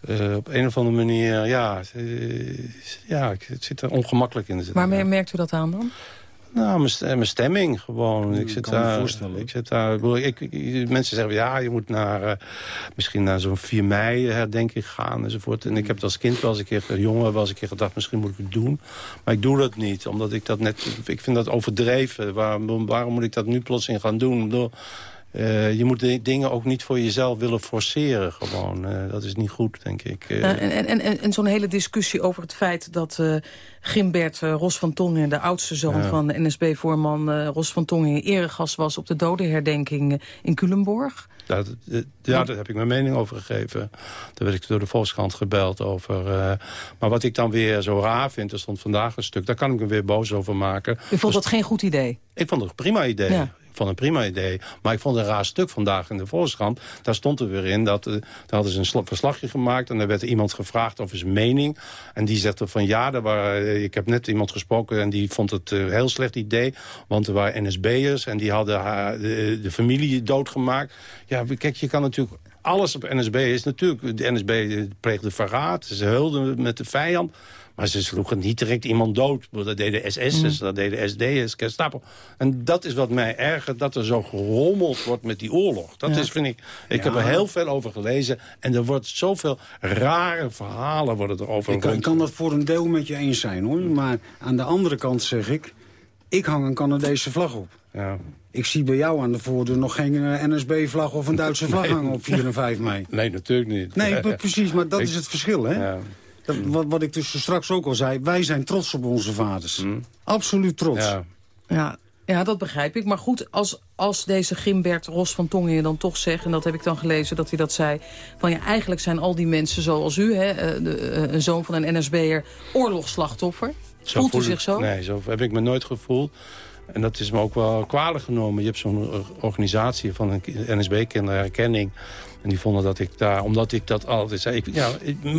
Eh, op een of andere manier, ja, eh, ja, ik zit er ongemakkelijk in. Maar me- merkt u dat aan dan? Nou, mijn mijn stemming gewoon. Ik zit kan me daar, voorstellen. Ik zit daar, ik bedoel, ik, ik- mensen zeggen, ja, je moet naar, eh, misschien naar zo'n 4 mei herdenking gaan enzovoort. En ik heb het als kind wel eens een keer, als jongen wel eens een keer gedacht, misschien moet ik het doen. Maar ik doe dat niet, omdat ik dat net, ik vind dat overdreven. Waarom, waarom moet ik dat nu plotseling gaan doen? Ik eh, je moet de dingen ook niet voor jezelf willen forceren gewoon. Eh, dat is niet goed, denk ik. Eh, en en, en, en zo'n hele discussie over het feit dat Gimbert Ros van Tongen... de oudste zoon Ja. van NSB-voorman eh, Ros van Tongen... eregast was op de dodenherdenking in Culemborg. Dat, eh, ja, daar heb ik mijn mening over gegeven. Daar werd ik door de Volkskrant gebeld over. maar wat ik dan weer zo raar vind, er stond vandaag een stuk... daar kan ik me weer boos over maken. U vond dat geen goed idee? Ik vond het een prima idee. Ja. Het een prima idee. Maar ik vond een raar stuk vandaag in de Volkskrant. Daar stond er weer in dat... eh, hadden ze een sla- verslagje gemaakt... en daar werd er iemand gevraagd over zijn mening. En die zegt er van ja, er waren, eh, ik heb net iemand gesproken... en die vond het een heel slecht idee. Want er waren NSB'ers en die hadden haar, de, familie doodgemaakt. Ja, kijk, je kan natuurlijk... Alles op NSB is natuurlijk... De NSB pleegde verraad. Ze heulden met de vijand. Maar ze sloegen niet direct iemand dood. Dat deden SS'ers, dat deden SD'ers, Gestapo. En dat is wat mij ergert, dat er zo gerommeld wordt met die oorlog. Dat Ja. is, vind ik... Ik heb er heel veel over gelezen. En er wordt zoveel rare verhalen worden er over. Ik kan, ik kan dat voor een deel met je eens zijn, hoor. Maar aan de andere kant zeg ik... ik hang een Canadese vlag op. Ja. Ik zie bij jou aan de voordeur nog geen eh, NSB-vlag of een Duitse vlag hangen op 4 en 5 mei. Nee, natuurlijk niet. Nee, precies, maar dat Ik- is het verschil, hè? Ja. Dat, wat, wat ik dus straks ook al zei, wij zijn trots op onze vaders. Absoluut trots. Ja. Ja, ja, dat begrijp ik. Maar goed, als, als deze Gimbert Ros van Tongen dan toch zegt... en dat heb ik dan gelezen dat hij dat zei... van ja, eigenlijk zijn al die mensen zoals u... Hè, eh, de, eh, een zoon van een NSB'er, oorlogsslachtoffer. Zo Voelt u zich zo? Nee, zo heb ik me nooit gevoeld. En dat is me ook wel kwalijk genomen. Je hebt zo'n organisatie van een NSB kinderherkenning. En die vonden dat ik daar, omdat ik dat altijd zei... Ik, ja,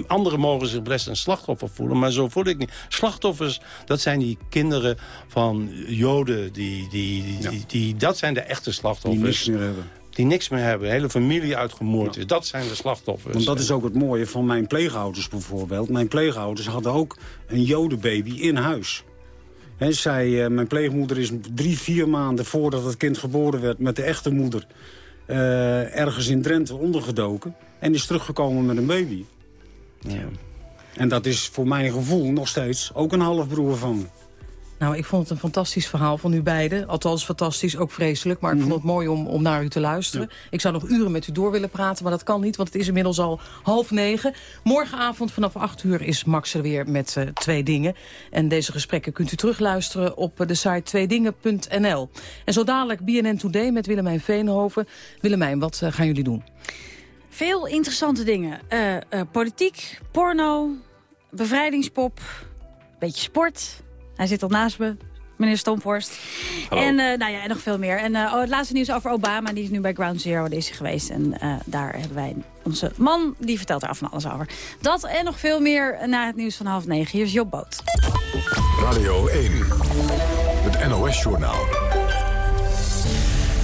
anderen mogen zich best een slachtoffer voelen, maar zo voel ik niet. Slachtoffers, dat zijn die kinderen van Joden. Die, die, die, die, dat zijn de echte slachtoffers. Die niks meer hebben. Die niks meer hebben. De hele familie uitgemoord is. Dat zijn de slachtoffers. Want dat is ook het mooie van mijn pleegouders bijvoorbeeld. Mijn pleegouders hadden ook een Jodenbaby in huis. He, zij, uh, mijn pleegmoeder is drie, vier maanden voordat het kind geboren werd... met de echte moeder uh, ergens in Drenthe ondergedoken. En is teruggekomen met een baby. Ja. En dat is voor mijn gevoel nog steeds ook een halfbroer van me. Nou, ik vond het een fantastisch verhaal van u beiden. Althans, fantastisch, ook vreselijk. Maar ik vond het mooi om, om naar u te luisteren. Ik zou nog uren met u door willen praten, maar dat kan niet... want het is inmiddels al half negen. Morgenavond vanaf acht uur is Max er weer met uh, Twee Dingen. En deze gesprekken kunt u terugluisteren op uh, de site tweedingen.nl. En zo dadelijk BNN Today met Willemijn Veenhoven. Willemijn, wat uh, gaan jullie doen? Veel interessante dingen. politiek, porno, bevrijdingspop, beetje sport... Hij zit al naast me, meneer Stomphorst. En, uh, nou ja, en nog veel meer. En uh, oh, het laatste nieuws over Obama, die is nu bij Ground Zero is hij geweest. En uh, daar hebben wij onze man, die vertelt er af van alles over. Dat en nog veel meer na het nieuws van half negen. Hier is Job Boot. Radio 1, het NOS-journaal.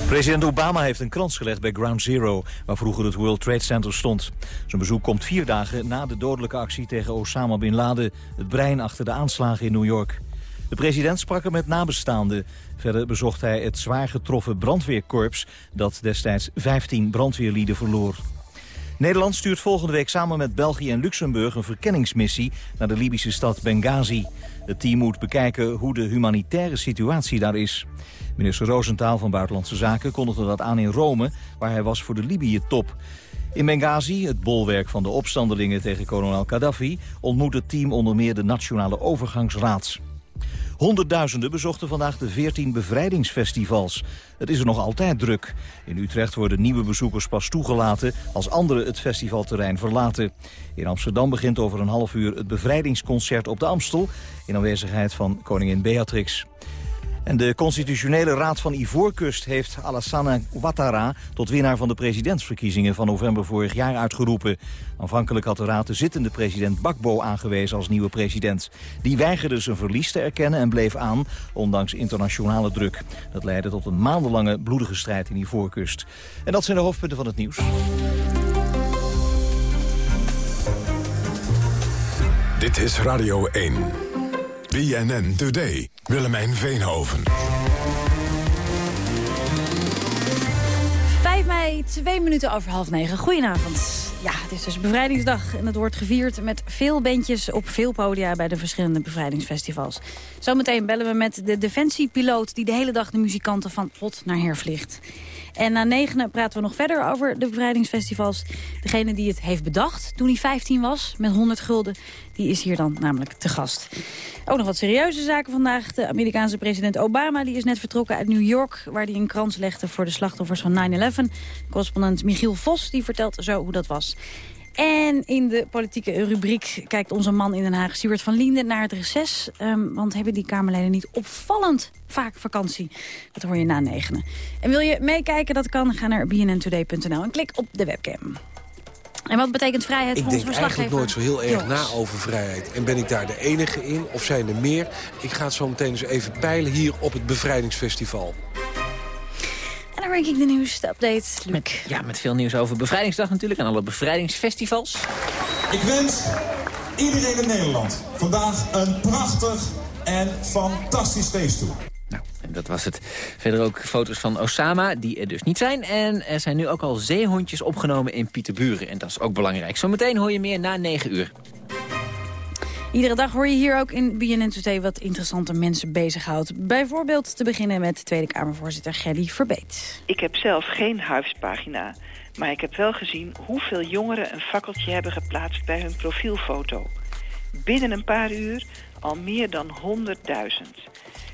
President Obama heeft een krans gelegd bij Ground Zero... waar vroeger het World Trade Center stond. Zijn bezoek komt vier dagen na de dodelijke actie tegen Osama Bin Laden... het brein achter de aanslagen in New York. De president sprak er met nabestaanden. Verder bezocht hij het zwaar getroffen brandweerkorps... dat destijds 15 brandweerlieden verloor. Nederland stuurt volgende week samen met België en Luxemburg... een verkenningsmissie naar de Libische stad Benghazi. Het team moet bekijken hoe de humanitaire situatie daar is. Minister Roosentaal van Buitenlandse Zaken kondigde dat aan in Rome... waar hij was voor de Libië-top. In Benghazi, het bolwerk van de opstandelingen tegen kolonel Gaddafi... ontmoet het team onder meer de Nationale Overgangsraad. Honderdduizenden bezochten vandaag de 14 bevrijdingsfestivals. Het is er nog altijd druk. In Utrecht worden nieuwe bezoekers pas toegelaten als anderen het festivalterrein verlaten. In Amsterdam begint over een half uur het bevrijdingsconcert op de Amstel... in aanwezigheid van koningin Beatrix. En de constitutionele raad van Ivoorkust heeft Alassane Ouattara... tot winnaar van de presidentsverkiezingen van november vorig jaar uitgeroepen. Aanvankelijk had de raad de zittende president Bakbo aangewezen als nieuwe president. Die weigerde zijn verlies te erkennen en bleef aan, ondanks internationale druk. Dat leidde tot een maandenlange bloedige strijd in Ivoorkust. En dat zijn de hoofdpunten van het nieuws. Dit is Radio 1. BNN Today. Willemijn Veenhoven. 5 mei, twee minuten over half negen. Goedenavond. Ja, het is dus bevrijdingsdag en het wordt gevierd met veel bandjes op veel podia bij de verschillende bevrijdingsfestivals. Zometeen bellen we met de defensiepiloot die de hele dag de muzikanten van pot naar her vliegt. En na negenen praten we nog verder over de bevrijdingsfestivals. Degene die het heeft bedacht toen hij 15 was, met 100 gulden, die is hier dan namelijk te gast. Ook nog wat serieuze zaken vandaag. De Amerikaanse president Obama die is net vertrokken uit New York... waar hij een krans legde voor de slachtoffers van 9-11. Correspondent Michiel Vos die vertelt zo hoe dat was. En in de politieke rubriek kijkt onze man in Den Haag, Stuart van Lienden, naar het reces. Um, want hebben die Kamerleden niet opvallend vaak vakantie? Dat hoor je na negenen. En wil je meekijken? Dat kan. Ga naar bnntoday.nl en klik op de webcam. En wat betekent vrijheid ik voor ons verslaggever? Ik denk eigenlijk nooit zo heel erg na over vrijheid. En ben ik daar de enige in? Of zijn er meer? Ik ga het zo meteen eens even peilen hier op het Bevrijdingsfestival. En dan rank ik de nieuwste update. Luc. Met, ja, met veel nieuws over Bevrijdingsdag natuurlijk en alle bevrijdingsfestivals. Ik wens iedereen in Nederland vandaag een prachtig en fantastisch feest toe. Nou, en dat was het. Verder ook foto's van Osama, die er dus niet zijn. En er zijn nu ook al zeehondjes opgenomen in Pieterburen. En dat is ook belangrijk. Zometeen hoor je meer na 9 uur. Iedere dag hoor je hier ook in BNN Today wat interessante mensen bezighoudt. Bijvoorbeeld te beginnen met Tweede Kamervoorzitter Gelly Verbeet. Ik heb zelf geen huispagina, maar ik heb wel gezien hoeveel jongeren een fakkeltje hebben geplaatst bij hun profielfoto. Binnen een paar uur al meer dan 100.000.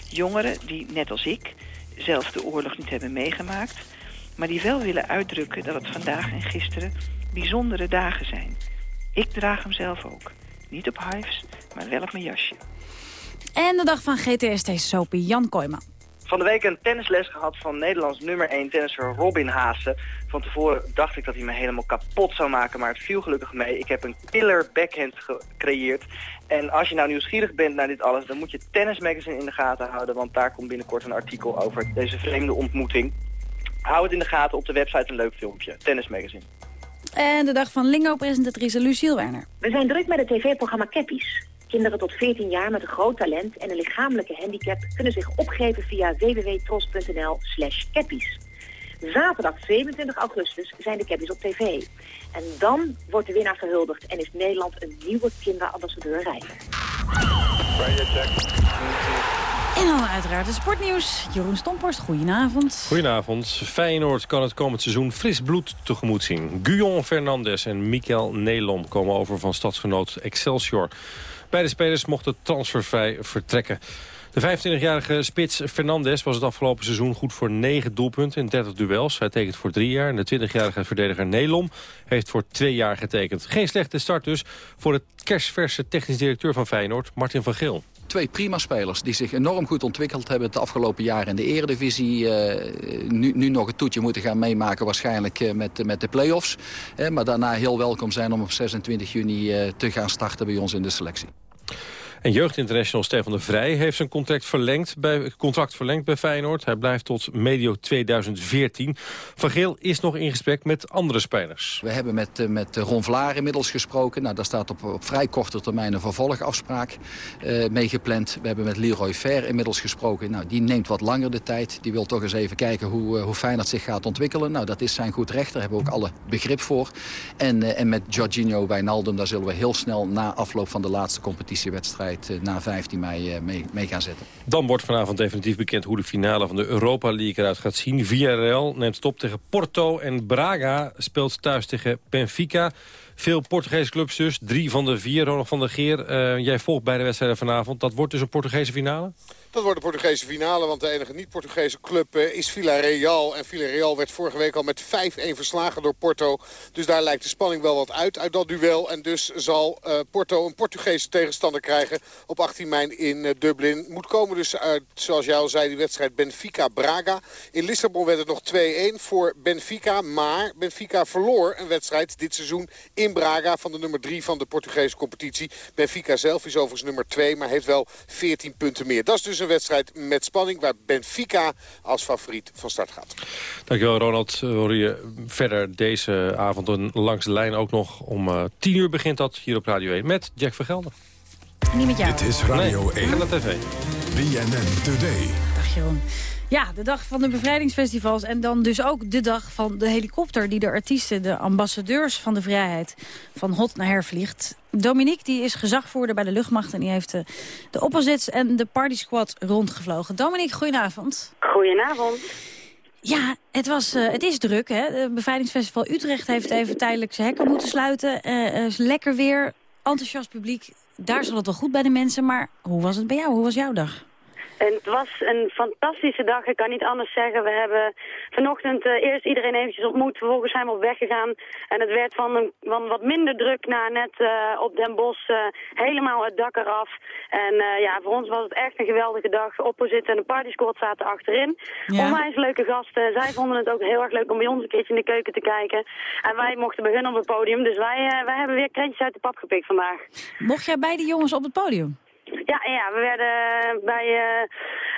Jongeren die, net als ik, zelf de oorlog niet hebben meegemaakt... maar die wel willen uitdrukken dat het vandaag en gisteren bijzondere dagen zijn. Ik draag hem zelf ook. Niet op hives, maar wel op mijn jasje. En de dag van GTST-sopie Jan Kooijman. Van de week een tennisles gehad van Nederlands nummer 1 tennisser Robin Haase. Van tevoren dacht ik dat hij me helemaal kapot zou maken, maar het viel gelukkig mee. Ik heb een killer backhand gecreëerd. En als je nou nieuwsgierig bent naar dit alles, dan moet je Tennis Magazine in de gaten houden. Want daar komt binnenkort een artikel over deze vreemde ontmoeting. Hou het in de gaten op de website een leuk filmpje. Tennis Magazine. En de dag van Lingo-presentatrice Luciel Werner. We zijn druk met het tv-programma Cappies. Kinderen tot 14 jaar met een groot talent en een lichamelijke handicap... kunnen zich opgeven via www.tros.nl slash cappies. Zaterdag 27 augustus zijn de cappies op tv. En dan wordt de winnaar gehuldigd en is Nederland een nieuwe kinderambassadeur rijk. En dan uiteraard het sportnieuws. Jeroen Stomporst, goedenavond. Goedenavond. Feyenoord kan het komend seizoen fris bloed tegemoet zien. Guyon Fernandes en Mikel Nelom komen over van stadsgenoot Excelsior. Beide spelers mochten transfervrij vertrekken. De 25-jarige spits Fernandes was het afgelopen seizoen goed voor 9 doelpunten in 30 duels. Hij tekent voor 3 jaar. En de 20-jarige verdediger Nelom heeft voor 2 jaar getekend. Geen slechte start dus voor de kerstverse technisch directeur van Feyenoord, Martin van Geel twee prima spelers die zich enorm goed ontwikkeld hebben het afgelopen jaar in de eredivisie. Uh, nu, nu nog het toetje moeten gaan meemaken waarschijnlijk uh, met, met de play-offs. Uh, maar daarna heel welkom zijn om op 26 juni te gaan starten bij ons in de selectie. En jeugdinternational Stefan de Vrij heeft zijn contract verlengd bij, contract verlengd bij Feyenoord. Hij blijft tot medio 2014. Van Geel is nog in gesprek met andere spelers. We hebben met, eh, met Ron Vlaar inmiddels gesproken. Nou, daar staat op, op vrij korte termijn een vervolgafspraak uh, mee gepland. We hebben met Leroy Fer inmiddels gesproken. Nou, die neemt wat langer de tijd. Die wil toch eens even kijken hoe, uh, hoe Feyenoord zich gaat ontwikkelen. Nou, dat is zijn goed recht. Daar hebben we ook alle begrip voor. En, en met Jorginho Wijnaldum, daar zullen we heel snel na afloop van de laatste competitiewedstrijd eh, na 15 mei eh, mee, mee gaan zetten. Dan wordt vanavond definitief bekend hoe de finale van de Europa League eruit gaat zien. Villarreal neemt het op tegen Porto en Braga speelt thuis tegen Benfica. Veel Portugese clubs dus, drie van de vier. Ronald van der Geer, uh, jij volgt beide wedstrijden vanavond. Dat wordt dus een Portugese finale? Dat wordt de Portugese finale, want de enige niet-Portugese club uh, is Villarreal. En Villarreal werd vorige week al met 5-1 verslagen door Porto. Dus daar lijkt de spanning wel wat uit uit dat duel. En dus zal uh, Porto een Portugese tegenstander krijgen op 18 mei in uh, Dublin. Moet komen dus uit, zoals jij al zei, die wedstrijd Benfica-Braga. In Lissabon werd het nog 2-1 voor Benfica. Maar Benfica verloor een wedstrijd dit seizoen in Braga van de nummer 3 van de Portugese competitie. Benfica zelf is overigens nummer 2, maar heeft wel 14 punten meer. Dat is dus een wedstrijd met spanning waar Benfica als favoriet van start gaat. Dankjewel Ronald. Hoor je verder deze avond een langs de lijn ook nog om uh, 10 uur begint dat hier op Radio 1 met Jack Vergelder. Niet met jou. Dit is Radio nee, 1. naar TV. BNN Today. Dag Jeroen. Ja, de dag van de bevrijdingsfestivals en dan dus ook de dag van de helikopter... die de artiesten, de ambassadeurs van de vrijheid, van hot naar her vliegt. Dominique die is gezagvoerder bij de luchtmacht en die heeft de, de opposites en de party squad rondgevlogen. Dominique, goedenavond. Goedenavond. Ja, het, was, uh, het is druk. Hè? De bevrijdingsfestival Utrecht heeft even tijdelijk zijn hekken moeten sluiten. Uh, uh, lekker weer, enthousiast publiek. Daar zal het wel goed bij de mensen. Maar hoe was het bij jou? Hoe was jouw dag? En het was een fantastische dag, ik kan niet anders zeggen. We hebben vanochtend uh, eerst iedereen eventjes ontmoet, vervolgens zijn we op weg gegaan. En het werd van, een, van wat minder druk naar net uh, op Den Bosch uh, helemaal het dak eraf. En ja, voor ons was het echt een geweldige dag. Opposite en de partysquad zaten achterin. Ja. Onwijs leuke gasten. Zij vonden het ook heel erg leuk om bij ons een keertje in de keuken te kijken. En wij mochten beginnen op het podium, dus wij, wij hebben weer krentjes uit de pap gepikt vandaag. Mocht jij bij de jongens op het podium? Ja, ja, we werden bij uh,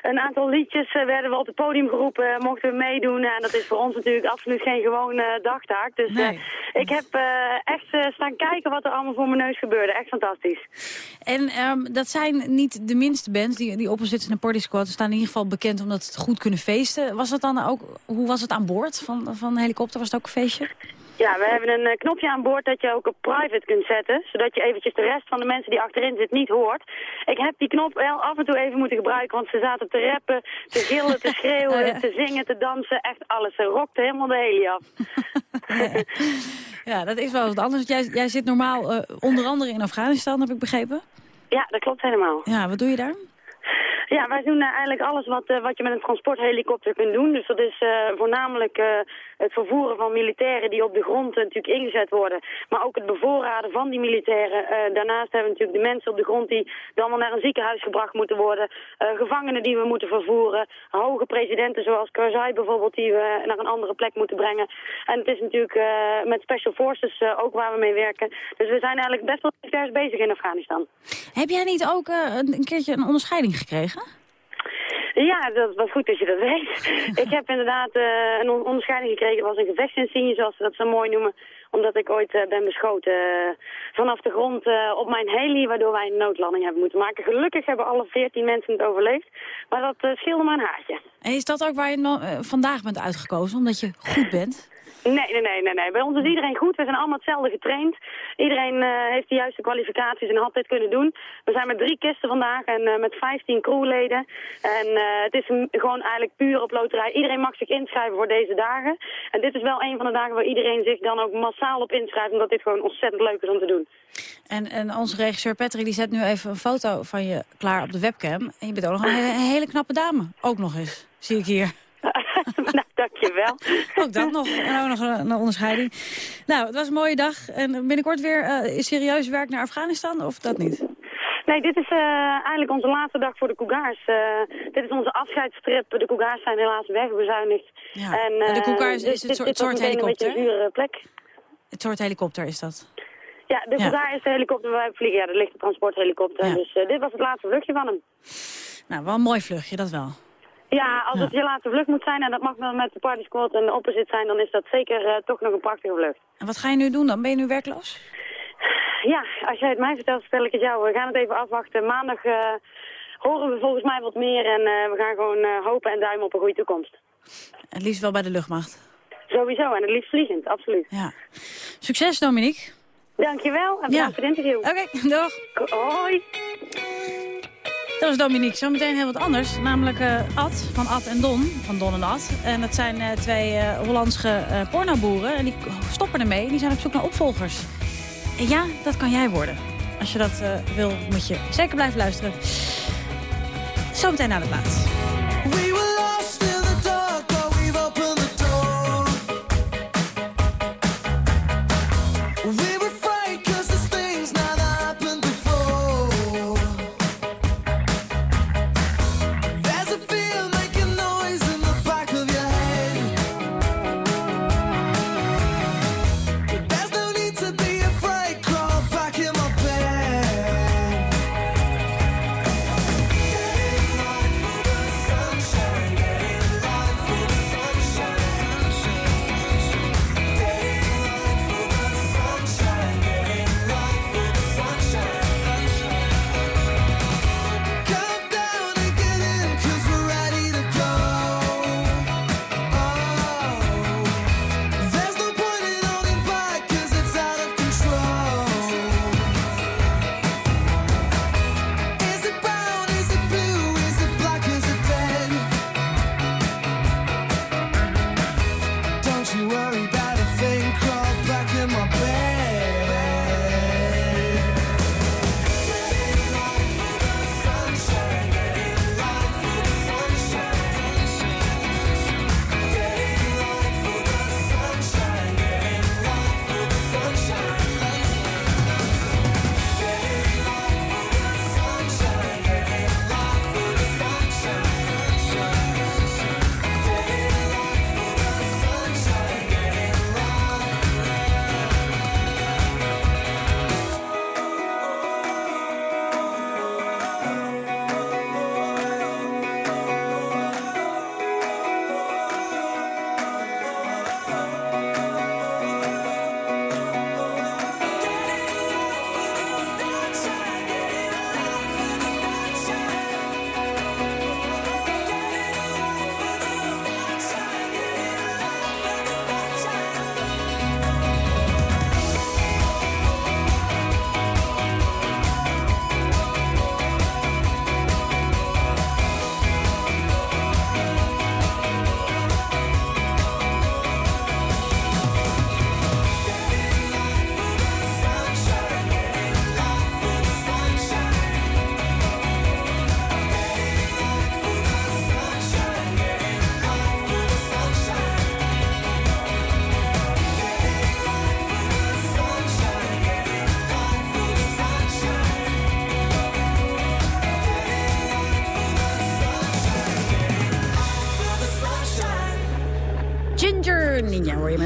een aantal liedjes uh, werden we op het podium geroepen, mochten we meedoen. En dat is voor ons natuurlijk absoluut geen gewone dagtaak. Dus nee. ik heb echt staan kijken wat er allemaal voor mijn neus gebeurde. Echt fantastisch. En um, dat zijn niet de minste bands, die, die Opposites en de Party Squad staan in ieder geval bekend omdat ze goed kunnen feesten. Was dat dan ook, hoe was het aan boord van, van de helikopter? Was het ook een feestje? Ja, we hebben een knopje aan boord dat je ook op private kunt zetten. Zodat je eventjes de rest van de mensen die achterin zitten niet hoort. Ik heb die knop wel af en toe even moeten gebruiken. Want ze zaten te rappen, te gillen, te schreeuwen, oh, ja. te zingen, te dansen. Echt alles. Ze rockte helemaal de heli af. ja, dat is wel wat anders. Jij, jij zit normaal uh, onder andere in Afghanistan, heb ik begrepen. Ja, dat klopt helemaal. Ja, wat doe je daar? Ja, wij doen eh, eigenlijk alles wat, eh, wat je met een transporthelikopter kunt doen. Dus dat is eh, voornamelijk het vervoeren van militairen die op de grond natuurlijk ingezet worden. Maar ook het bevoorraden van die militairen. Daarnaast hebben we natuurlijk de mensen op de grond die dan wel naar een ziekenhuis gebracht moeten worden. Gevangenen die we moeten vervoeren. Hoge presidenten zoals Karzai bijvoorbeeld die we naar een andere plek moeten brengen. En het is natuurlijk met Special Forces ook waar we mee werken. Dus we zijn eigenlijk best wel divers bezig in Afghanistan. Heb jij niet ook een keertje een onderscheiding gekregen? Ja, dat was goed dat je dat weet. ik heb inderdaad eh, een on- onderscheiding gekregen. Was een gevechtsinsigne, zoals ze dat zo mooi noemen. Omdat ik ooit eh, ben beschoten eh, vanaf de grond eh, op mijn heli, waardoor wij een noodlanding hebben moeten maken. Gelukkig hebben alle veertien mensen het overleefd. Maar dat scheelde maar een haartje. En is dat ook waar je vandaag bent uitgekozen, omdat je goed bent? Nee, nee, nee, nee, nee. Bij ons is iedereen goed. We zijn allemaal hetzelfde getraind. Iedereen heeft de juiste kwalificaties en had dit kunnen doen. We zijn met drie kisten vandaag en met 15 crewleden. En het is gewoon eigenlijk puur op loterij. Iedereen mag zich inschrijven voor deze dagen. En dit is wel een van de dagen waar iedereen zich dan ook massaal op inschrijft. Omdat dit gewoon ontzettend leuk is om te doen. En, en onze regisseur Patrick die zet nu even een foto van je klaar op de webcam. En je bent ook nog een, he- een hele knappe dame. Ook nog eens, zie ik hier. nou, dankjewel. Ook dat nog. En ook nog een, een onderscheiding. Nou, het was een mooie dag. En binnenkort weer eh, serieus werk naar Afghanistan, of dat niet? Nee, dit is eh, eigenlijk onze laatste dag voor de Cougars. Eh, dit is onze afscheidstrip. De Cougars zijn helaas wegbezuinigd. Ja. En, de eh, Cougar is- dit- het soort- dit soort meteen een beetje helikopter? een zure plek. Het soort helikopter is dat. Ja, Ja. Cougar is de helikopter waar wij vliegen. Ja, dat ligt de transporthelikopter. Dus eh, dit was het laatste vluchtje van hem. Nou, wel een mooi vluchtje, dat wel. Ja, als het je laatste vlucht moet zijn en dat mag wel met de party squad en de opposite zijn, dan is dat zeker eh, toch nog een prachtige vlucht. En wat ga je nu doen dan? Ben je nu werkloos? Ja, als jij het mij vertelt, vertel ik het jou. We gaan het even afwachten. Maandag eh, horen we volgens mij wat meer en we gaan gewoon hopen en duimen op een goede toekomst. Het liefst wel bij de luchtmacht. Sowieso, en het liefst vliegend, absoluut. Ja. Succes, Dominique. Dankjewel en bedankt Ja. voor het interview. Oké, dag. Hoi. Dat was Dominique. Zometeen heel wat anders. Namelijk eh, Ad van Ad en Don. Van Don en Ad. En dat zijn eh, twee eh, Hollandse pornoboeren. En die stoppen ermee. Die zijn op zoek naar opvolgers. En ja, dat kan jij worden. Als je dat wil, moet je zeker blijven luisteren. Zometeen naar de plaats.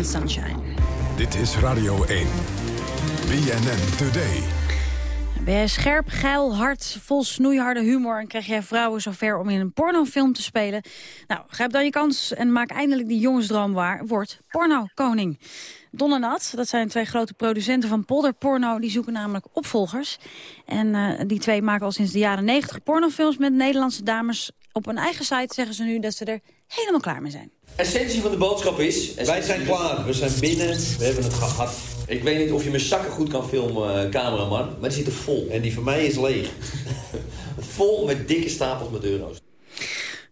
Sunshine. Dit is Radio 1. BNN Today. Ben jij scherp, geil, hard, vol snoeiharde humor... en krijg jij vrouwen zover om in een pornofilm te spelen? Nou, grijp dan je kans en maak eindelijk die jongensdroom waar. Word porno-koning. Don en Ad, dat zijn twee grote producenten van polderporno... die zoeken namelijk opvolgers. En eh, die twee maken al sinds de jaren 90 pornofilms met Nederlandse dames. Op hun eigen site zeggen ze nu dat ze er helemaal klaar mee zijn. Essentie van de boodschap is, wij zijn klaar. We zijn binnen, we hebben het gehad. Ik weet niet of je mijn zakken goed kan filmen, eh, cameraman, maar die zitten vol. En die van mij is leeg. vol met dikke stapels met euro's.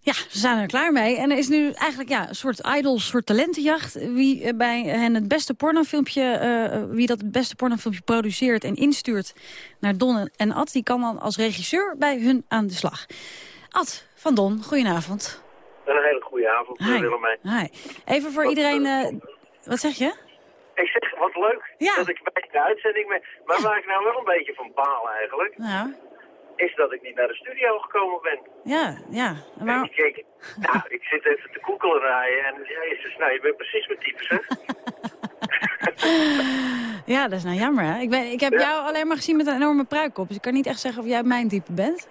Ja, ze zijn er klaar mee. En er is nu eigenlijk ja, een soort idol, een soort talentenjacht. Wie eh, bij hen het beste pornofilmpje, eh, wie dat het beste pornofilmpje produceert en instuurt naar Don en- en Ad, die kan dan als regisseur bij hun aan de slag. Ad van Don, goedenavond. Een hele goede avond, Hi. Willemijn. Hi. Even voor iedereen, eh, wat zeg je? Ik zeg, wat leuk dat ik bij de uitzending ben. Maar waar ik nou wel een beetje van baal eigenlijk, Nou, is dat ik niet naar de studio gekomen ben. ja, ja. Maar, Ik, ik, nou, ik zit even te koekelen rijden en jezus, nou, je bent precies mijn type, zeg. ja, dat is nou jammer, hè? Ik, ben, ik heb jou alleen maar gezien met een enorme pruik op. Dus ik kan niet echt zeggen of jij mijn type bent.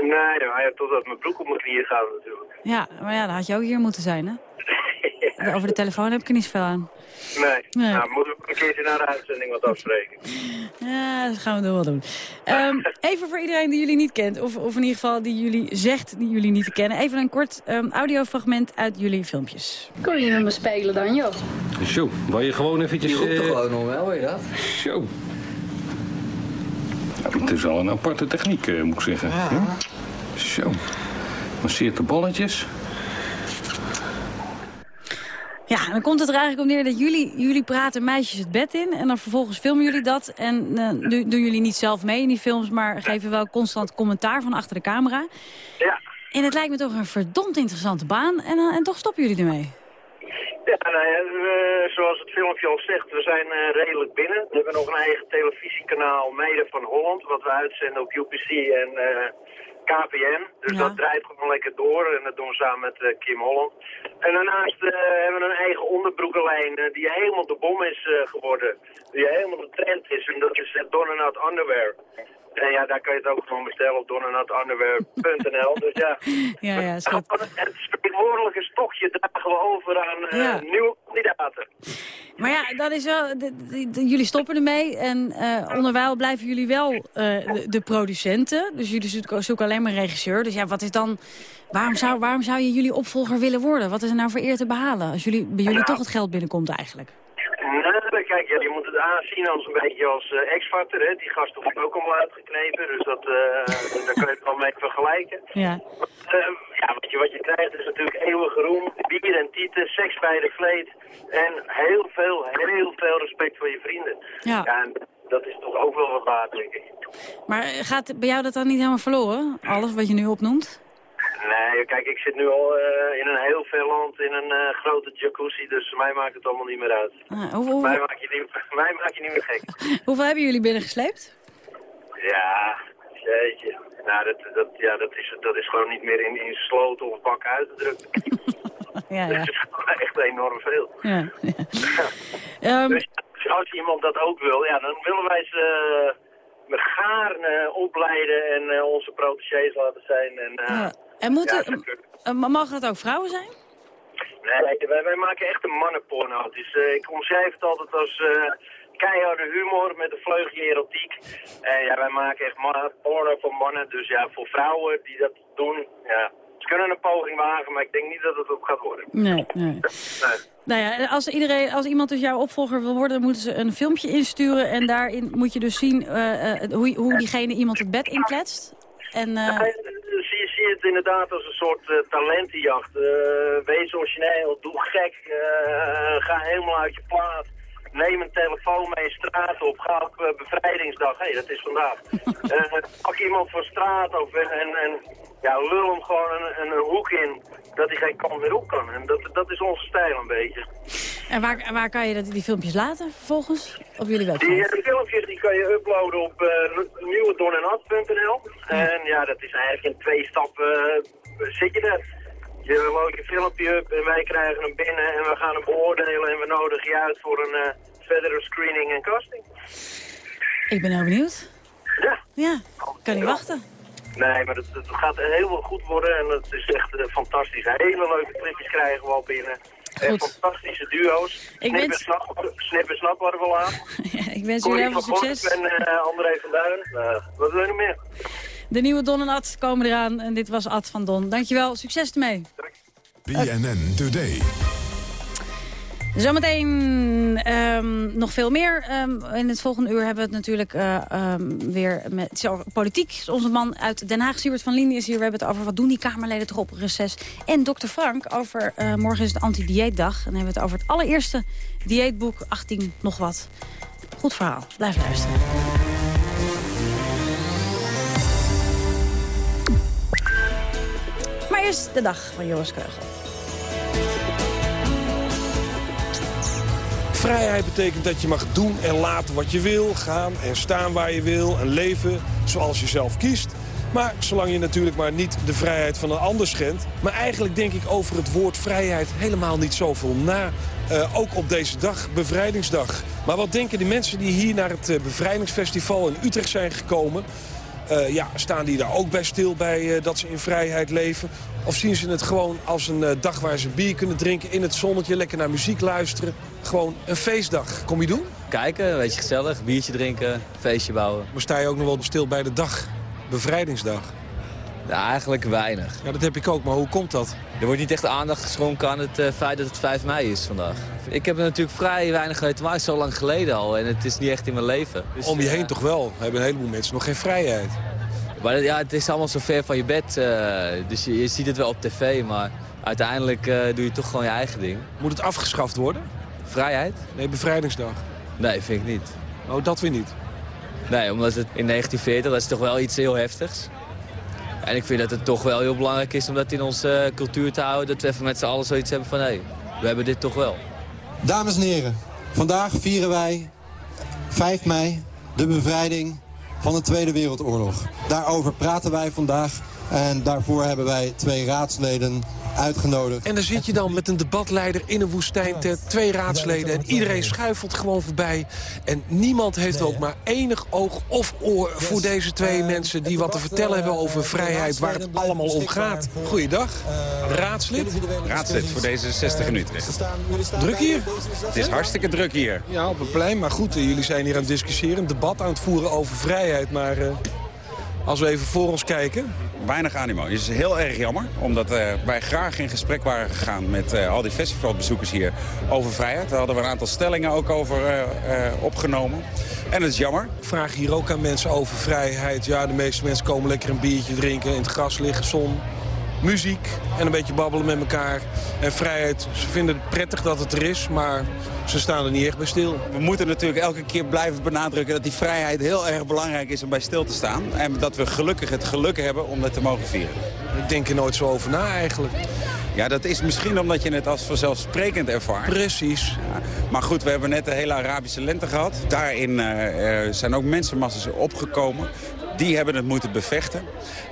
Nee, nou, ja, totdat mijn broek op mijn knieën gaat natuurlijk. Ja, maar ja, dan had je ook hier moeten zijn, hè? Over de telefoon heb ik er niet zoveel aan. Nee, Nee. nou, moeten we een keertje naar de uitzending wat afspreken. Ja, dat gaan we wel doen. Ehm, even voor iedereen die jullie niet kent, of, of in ieder geval die jullie zegt die jullie niet te kennen. Even een kort ehm, audiofragment uit jullie filmpjes. Kun je met me spelen dan, joh? Zo, wil je gewoon eventjes... Je roept er eh, gewoon om, hè, hoor je dat? Zo. Het is wel een aparte techniek, eh, moet ik zeggen. Hm? Zo. Masseert de balletjes. Ja, en dan komt het er eigenlijk om neer dat jullie, jullie praten meisjes het bed in. En dan vervolgens filmen jullie dat. En eh, doen, doen jullie niet zelf mee in die films, maar geven wel constant commentaar van achter de camera. Ja. En het lijkt me toch een verdomd interessante baan. En, eh, en toch stoppen jullie ermee. Ja, nou ja, we- zoals het filmpje al zegt, we zijn eh, redelijk binnen. We hebben nog een eigen televisiekanaal, Mede van Holland, wat we uitzenden op UPC en eh, KPN. Dus dat draait gewoon lekker door en dat doen we samen met eh, Kim Holland. En daarnaast hebben we een eigen onderbroekenlijn die helemaal de bom is geworden. Die helemaal de trend is en dat is uh, Donnernat Underwear. En ja, daar kan je het ook gewoon bestellen op donnernatuunderwear.nl. Dus ja, Ja, ja, het spreekwoordelijke stokje dragen we over aan Ja. nieuwe kandidaten. Maar ja, dat is wel, jullie stoppen ermee. En eh onderwijl blijven jullie wel eh, de, de producenten. Dus jullie zoeken, zoeken alleen maar een regisseur. Dus ja, wat is dan... Waarom zou, waarom zou je jullie opvolger willen worden? Wat is er nou voor eer te behalen? Als jullie, bij jullie Nou. toch het geld binnenkomt eigenlijk. Ja, je moet het aanzien als een beetje als eh, X-Factor. hè. Die gasten worden ook allemaal uitgeknepen, dus dat, eh, daar kan je het wel mee vergelijken. Ja. Eh, ja, wat je, wat je krijgt is natuurlijk eeuwige roem, bier en tieten, seks bij de vleet. En heel veel, heel veel respect voor je vrienden. Ja. en dat is toch ook wel wat waard, denk ik. Maar gaat bij jou dat dan niet helemaal verloren? Alles wat je nu opnoemt? Nee, kijk, ik zit nu al eh, in een heel veel land in een eh, grote jacuzzi, dus mij maakt het allemaal niet meer uit. Ah, hoeveel, Mij maak je niet, mij maak je niet meer gek. hoeveel hebben jullie binnengesleept? Ja, jeetje. Nou, dat, dat, ja, dat, is, dat is gewoon niet meer in, in sloten of bakken uit te drukken. Ja, ja. Dat is gewoon echt enorm veel. ja. Ehm, Dus als iemand dat ook wil, ja, dan willen wij ze eh, met gaarne opleiden en eh, onze protégés laten zijn. En, eh, ja. En moeten, ja, eh, mogen dat ook vrouwen zijn? Nee, wij, wij maken echt een mannenporno. Het eh, ik omschrijf het altijd als keiharde humor met een vleugje erotiek. En ja, wij maken echt porno voor mannen. Dus ja, voor vrouwen die dat doen, ja, ze kunnen een poging wagen, maar ik denk niet dat het op gaat worden. Nee, nee. Nee. Nou ja, als, iedereen, als iemand dus jouw opvolger wil worden, moeten ze een filmpje insturen. En daarin moet je dus zien eh, eh, hoe, hoe diegene iemand het bed inkletst. En, Ja, zie, je- zie het inderdaad als een soort eh, talentenjacht. Wees origineel, doe gek, ga helemaal uit je plaat. Neem een telefoon mee straat op, ga op bevrijdingsdag. Hé, dat is vandaag. Pak iemand van straat op en, en, en ja, lul hem gewoon een, een, hoek in dat hij geen kant meer op kan. En dat, dat is onze stijl een beetje. en waar, waar kan je dat, die filmpjes laten vervolgens? Op jullie Die website? eh, filmpjes die kan je uploaden op uh, nieuwedonenat.nl. En ja, dat is eigenlijk in twee stappen eh, zit je er. Je loopt je filmpje up en wij krijgen hem binnen en we gaan hem beoordelen en we nodigen je uit voor een verdere screening en casting. Ik ben heel benieuwd. Ja. Ja, kan niet wachten. Nee, maar het, het gaat heel goed worden en het is echt eh, fantastisch. Hele leuke tripjes krijgen we al binnen. En fantastische duo's. Ik Snip, en wens- snap, snip en snap waren we al aan. Ik wens jullie heel veel succes. En eh, André van Duin. Eh, wat wil je nog meer? De nieuwe Don en Ad komen eraan. En dit was Ad van Don. Dankjewel, succes ermee. BNN Today. Zometeen ehm, nog veel meer. Ehm, in het volgende uur hebben we het natuurlijk eh, ehm, weer met politiek. Onze man uit Den Haag, Siebert van Linden, is hier. We hebben het over wat doen die Kamerleden toch op reces. En dokter Frank over, eh, morgen is het anti-dieetdag. Dan hebben we het over het allereerste dieetboek, 18 nog wat. Goed verhaal, blijf luisteren. Maar eerst de dag van Joris Keugel. Vrijheid betekent dat je mag doen en laten wat je wil, gaan en staan waar je wil en leven zoals je zelf kiest. Maar zolang je natuurlijk maar niet de vrijheid van een ander schendt. Maar eigenlijk denk ik over het woord vrijheid helemaal niet zoveel na. Eh, ook op deze dag, bevrijdingsdag. Maar wat denken die mensen die hier naar het eh, bevrijdingsfestival in Utrecht zijn gekomen? Eh, ja, staan die daar ook bij stil bij eh, dat ze in vrijheid leven? Of zien ze het gewoon als een eh, dag waar ze bier kunnen drinken in het zonnetje, lekker naar muziek luisteren? Gewoon een feestdag. Kom je doen? Kijken, een beetje gezellig, biertje drinken, feestje bouwen. Maar sta je ook nog wel stil bij de dag, bevrijdingsdag? Ja, eigenlijk weinig. Ja, dat heb ik ook, maar hoe komt dat? Er wordt niet echt aandacht geschonken aan het eh, feit dat het 5 mei is vandaag. Ik heb er natuurlijk vrij weinig geweten, maar het is zo lang geleden al en het is niet echt in mijn leven. Dus, Om je eh, heen toch wel? Hebben een heleboel mensen nog geen vrijheid. Maar ja, het is allemaal zo ver van je bed, eh, dus je, je ziet het wel op tv, maar uiteindelijk eh, doe je toch gewoon je eigen ding. Moet het afgeschaft worden? Vrijheid? Nee, bevrijdingsdag. Nee, vind ik niet. Oh, dat weer niet? Nee, omdat het in 1940, dat is toch wel iets heel heftigs. En ik vind dat het toch wel heel belangrijk is om dat in onze eh, cultuur te houden. Dat we even met z'n allen zoiets hebben van, hé, we hebben dit toch wel. Dames en heren, vandaag vieren wij 5 mei de bevrijding van de Tweede Wereldoorlog. Daarover praten wij vandaag en daarvoor hebben wij twee raadsleden uitgenodigd. En dan zit je dan met een debatleider in een woestijntent, twee raadsleden... en iedereen schuifelt gewoon voorbij. En niemand heeft ook maar enig oog of oor voor deze twee mensen... die wat te vertellen hebben over vrijheid, waar het allemaal om gaat. Goeiedag, raadslid. Raadslid voor deze 60 in Utrecht. Druk hier? Het is hartstikke druk hier. Ja, op het plein. Maar goed, eh, jullie zijn hier aan het discussiëren, een debat aan het voeren over vrijheid. Maar eh, als we even voor ons kijken... Weinig animo. Het is heel erg jammer, omdat eh, wij graag in gesprek waren gegaan met eh, al die festivalbezoekers hier over vrijheid. Daar hadden we een aantal stellingen ook over eh, opgenomen. En het is jammer. Ik vraag hier ook aan mensen over vrijheid. Ja, de meeste mensen komen lekker een biertje drinken, in het gras liggen, zon, muziek en een beetje babbelen met elkaar. En vrijheid, ze vinden het prettig dat het er is, maar ze staan er niet echt bij stil. We moeten natuurlijk elke keer blijven benadrukken dat die vrijheid heel erg belangrijk is om bij stil te staan. En dat we gelukkig het geluk hebben om dat te mogen vieren. Ik denk er nooit zo over na eigenlijk. Ja, dat is misschien omdat je het als vanzelfsprekend ervaart. Precies. Ja, maar goed, we hebben net de hele Arabische lente gehad. Daarin eh, zijn ook mensenmassa's opgekomen. Die hebben het moeten bevechten.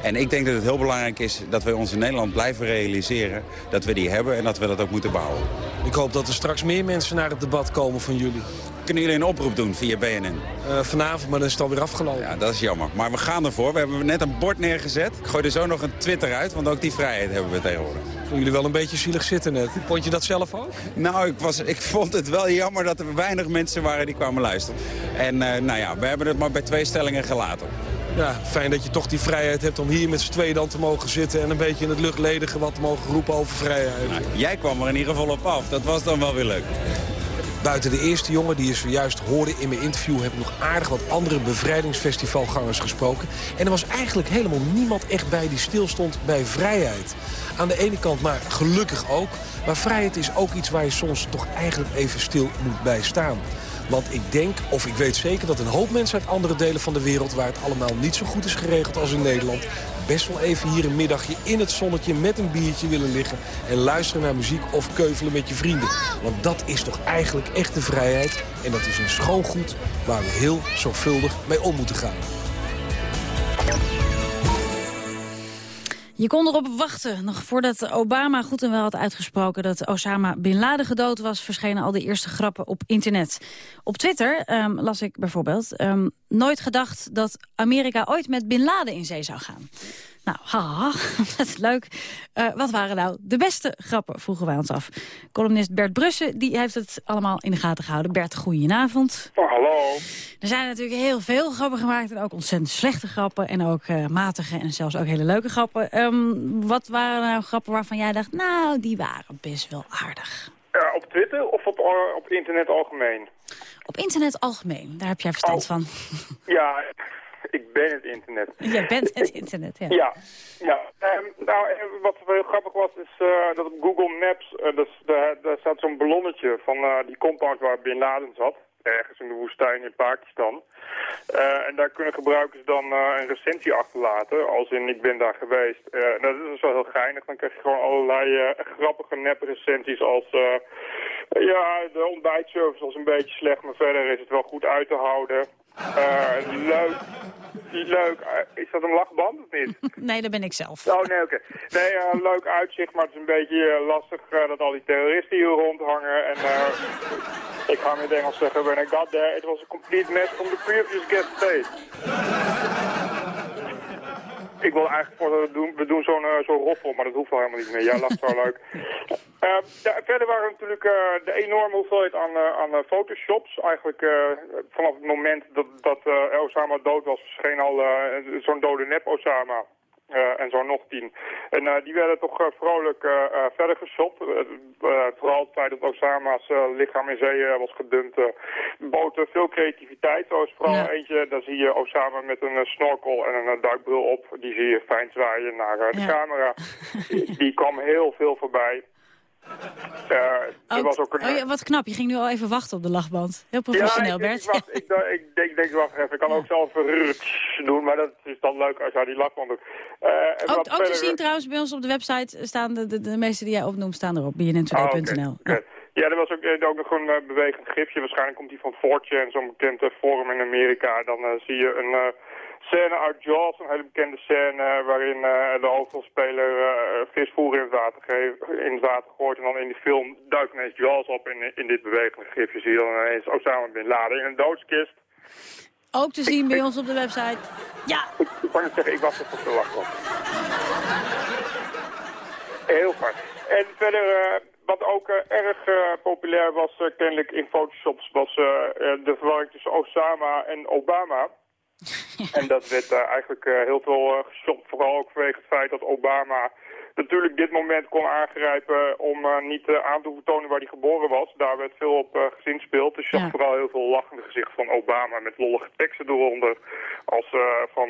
En ik denk dat het heel belangrijk is dat we ons in Nederland blijven realiseren... dat we die hebben en dat we dat ook moeten behouden. Ik hoop dat er straks meer mensen naar het debat komen van jullie. Kunnen jullie een oproep doen via BNN? Eh, vanavond, maar dan is het alweer afgelopen. Ja, dat is jammer. Maar we gaan ervoor. We hebben net een bord neergezet. Ik gooi er zo nog een Twitter uit, want ook die vrijheid hebben we tegenwoordig. Voelen jullie wel een beetje zielig zitten net. Vond je dat zelf ook? Nou, ik, was, ik vond het wel jammer dat er weinig mensen waren die kwamen luisteren. En eh, nou ja, we hebben het maar bij twee stellingen gelaten. Ja, fijn dat je toch die vrijheid hebt om hier met z'n tweeën dan te mogen zitten... en een beetje in het luchtledige wat te mogen roepen over vrijheid. Nou, jij kwam er in ieder geval op af. Dat was dan wel weer leuk. Buiten de eerste jongen die je zojuist hoorde in mijn interview... heb ik nog aardig wat andere bevrijdingsfestivalgangers gesproken. En er was eigenlijk helemaal niemand echt bij die stilstond bij vrijheid. Aan de ene kant, maar gelukkig ook. Maar vrijheid is ook iets waar je soms toch eigenlijk even stil moet bij staan. Want ik denk, of ik weet zeker, dat een hoop mensen uit andere delen van de wereld... waar het allemaal niet zo goed is geregeld als in Nederland... best wel even hier een middagje in het zonnetje met een biertje willen liggen... en luisteren naar muziek of keuvelen met je vrienden. Want dat is toch eigenlijk echte vrijheid. En dat is een schoon goed waar we heel zorgvuldig mee om moeten gaan. Je kon erop wachten. Nog voordat Obama goed en wel had uitgesproken dat Osama Bin Laden gedood was... verschenen al de eerste grappen op internet. Op Twitter ehm, las ik bijvoorbeeld... ehm, nooit gedacht dat Amerika ooit met Bin Laden in zee zou gaan. Nou, haha, dat is leuk. Eh, wat waren nou de beste grappen, vroegen wij ons af. Columnist Bert Brussen die heeft het allemaal in de gaten gehouden. Bert, goedenavond. Oh, hallo. Er zijn natuurlijk heel veel grappen gemaakt en ook ontzettend slechte grappen. En ook eh, matige en zelfs ook hele leuke grappen. Ehm, wat waren nou grappen waarvan jij dacht, nou, die waren best wel aardig? Op Twitter of op, eh, op internet algemeen? Op internet algemeen, daar heb jij verstand van. Ja, ik ben het internet. Jij bent het internet, ja. Ja, ja. Ehm, nou, wat wel heel grappig was, is eh, dat op Google Maps, eh, dat is- daar, daar staat zo'n ballonnetje van eh, die compound waar Bin Laden zat. Ergens in de woestijn in Pakistan. En daar kunnen gebruikers dan een recensie achterlaten, als in ik ben daar geweest. Eh, dat is dus wel heel geinig. Dan krijg je gewoon allerlei grappige nep-recensies als... ja, de ontbijtservice was een beetje slecht, maar verder is het wel goed uit te houden. Eh, leuk. Leuk. Eh, is dat een lachband of niet? Nee, dat ben ik zelf. Oh, nee, oké. Nee, eh, leuk uitzicht, maar het is een beetje lastig dat al die terroristen hier rondhangen. En ik ga het Engels zeggen, when I got there, it was a complete mess from the previous guest stay. Ik wil eigenlijk voor we doen, we doen zo'n eh, zo'n roffel, maar dat hoeft wel helemaal niet meer. Jij lacht zo leuk. Eh, ja, verder waren natuurlijk eh, de enorme hoeveelheid aan, aan photoshops. Eigenlijk vanaf het moment dat, dat Osama dood was, verscheen al zo'n dode nep-Osama. Eh, en zo nog tien. En eh, die werden toch eh, vrolijk verder geshopt. Eh, vooral dat Osama's lichaam in zee was gedumpt, eh, veel creativiteit. Zo is vooral eentje, daar zie je Osama met een snorkel en een duikbril op. Die zie je fijn zwaaien naar de Ja. camera. die, die kwam heel veel voorbij. Eh, er was ook een... Oh, ja, wat knap, je ging nu al even wachten op de lachband. Heel professioneel, ja, ik, Bert. Ik, wacht, ik, denk, ik denk, wacht even, ik kan ook zelf een rutsch doen, maar dat is dan leuk als jij die lachband doet. Eh, en Ook, te zien trouwens bij ons op de website staan de, de, de meeste die jij opnoemt staan erop. Ah, bnntoday.nl. oké, oké. Ja, er was ook, eh, ook nog een bewegend gifje. Waarschijnlijk komt die van 4chan, zo'n bekend forum in Amerika. Dan zie je een scène uit Jaws, een hele bekende scène... eh, waarin eh, de hoofdrolspeler eh, visvoer in het, water geeft, in het water gooit. En dan in die film duikt ineens Jaws op. In, in dit bewegende gifje zie je dan ineens Osama Bin Laden in een doodskist. Ook te zien bij ons op de website. Ja, Ik kan het zeggen, ik was er voor te lachen. Heel fijn. En verder, wat ook erg populair was kennelijk in photoshops, was de verwarring tussen Osama en Obama. En dat werd eh, eigenlijk eh, heel veel eh, geshopt, vooral ook vanwege het feit dat Obama natuurlijk dit moment kon aangrijpen om niet aan te vertonen waar hij geboren was. Daar werd veel op gezinspeeld. Dus je zag Ja. vooral heel veel lachende gezichten van Obama met lollige teksten eronder. Als van,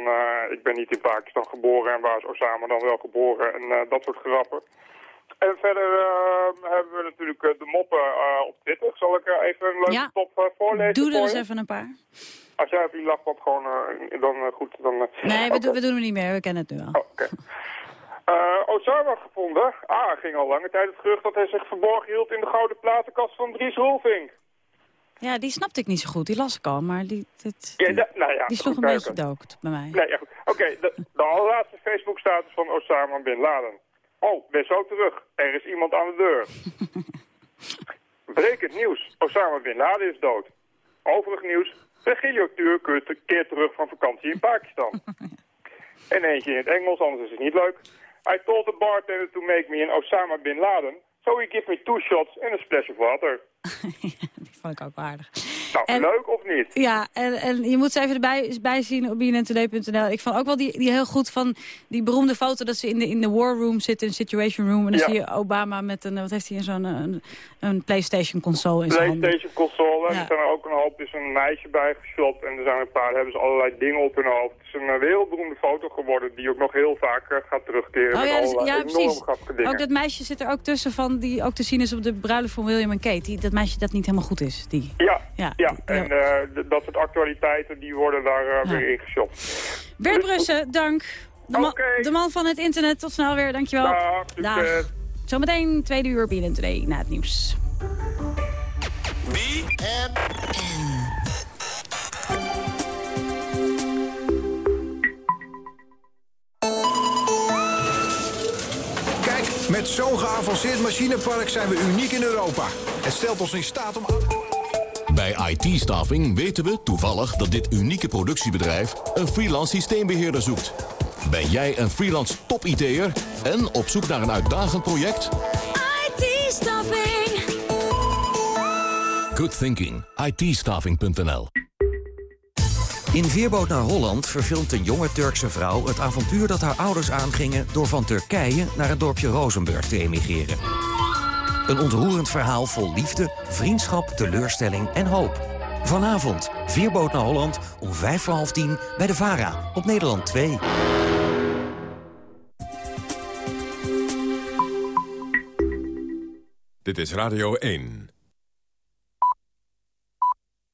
ik ben niet in Pakistan geboren en waar is Osama dan wel geboren en dat soort grappen. En verder hebben we natuurlijk de moppen eh, op Twitter. Zal ik eh, even een leuke Ja. top voorlezen doe er eens even een paar. Als jij op die lachpad gewoon, eh, dan eh, goed, dan... eh, Nee, we, oké. doen, we doen het niet meer. We kennen het nu al. Eh, Osama gevonden. Ah, ging al lange tijd het gerucht dat hij zich verborgen hield in de gouden platenkast van Dries Roelvink. Ja, die snapte ik niet zo goed. Die las ik al, maar die, dit, Ja, da- nou ja, die sloeg een beetje dood bij mij. Nee, ja. Oké, de, de allerlaatste Facebook-status van Osama Bin Laden. Oh, ben zo terug. Er is iemand aan de deur. Brekend nieuws. Osama Bin Laden is dood. Overig nieuws. De Giliotuur keert terug van vakantie in Pakistan. en eentje in het Engels, anders is het niet leuk. I told the bartender to make me an Osama Bin Laden. So he gave me two shots and a splash of water. Die vond ik ook aardig. Nou, En- leuk of niet? Ja, en, en je moet ze even erbij bij zien op bnntoday.nl. Ik vond ook wel die, die heel goed van die beroemde foto... dat ze in de, in de war room zitten, in situation room. En dan Ja. zie je Obama met een, wat heeft hij in zo'n een, een PlayStation console in zijn. PlayStation console. En Ja. er zijn er ook een hoop, is een meisje bij geshopt. En er zijn een paar, hebben ze allerlei dingen op hun hoofd. Het is een eh, wereldberoemde foto geworden die ook nog heel vaak eh, gaat terugkeren. Oh met ja, dus- ja precies. Ook dat meisje zit er ook tussen van, die ook te zien is op de bruiloft van William en Kate. Die, dat meisje dat niet helemaal goed is. Die. Ja, Ja, ja, en eh, d- dat soort actualiteiten die worden daar eh, weer ingeshopt. Bert Brussen, dank. De, ma- de man van het internet, tot snel weer, dankjewel. Dag, succes. Zometeen tweede uur binnen Today na het nieuws. Met zo'n geavanceerd machinepark zijn we uniek in Europa. Het stelt ons in staat om... Bij IT-staffing weten we toevallig dat dit unieke productiebedrijf een freelance systeembeheerder zoekt. Ben jij een freelance top-IT'er en op zoek naar een uitdagend project? IT-staffing. Good thinking. it In Veerboot naar Holland verfilmt een jonge Turkse vrouw... het avontuur dat haar ouders aangingen... door van Turkije naar het dorpje Rozenburg te emigreren. Een ontroerend verhaal vol liefde, vriendschap, teleurstelling en hoop. Vanavond, Veerboot naar Holland, om vijf voor half tien... bij de VARA, op Nederland 2. Dit is Radio 1.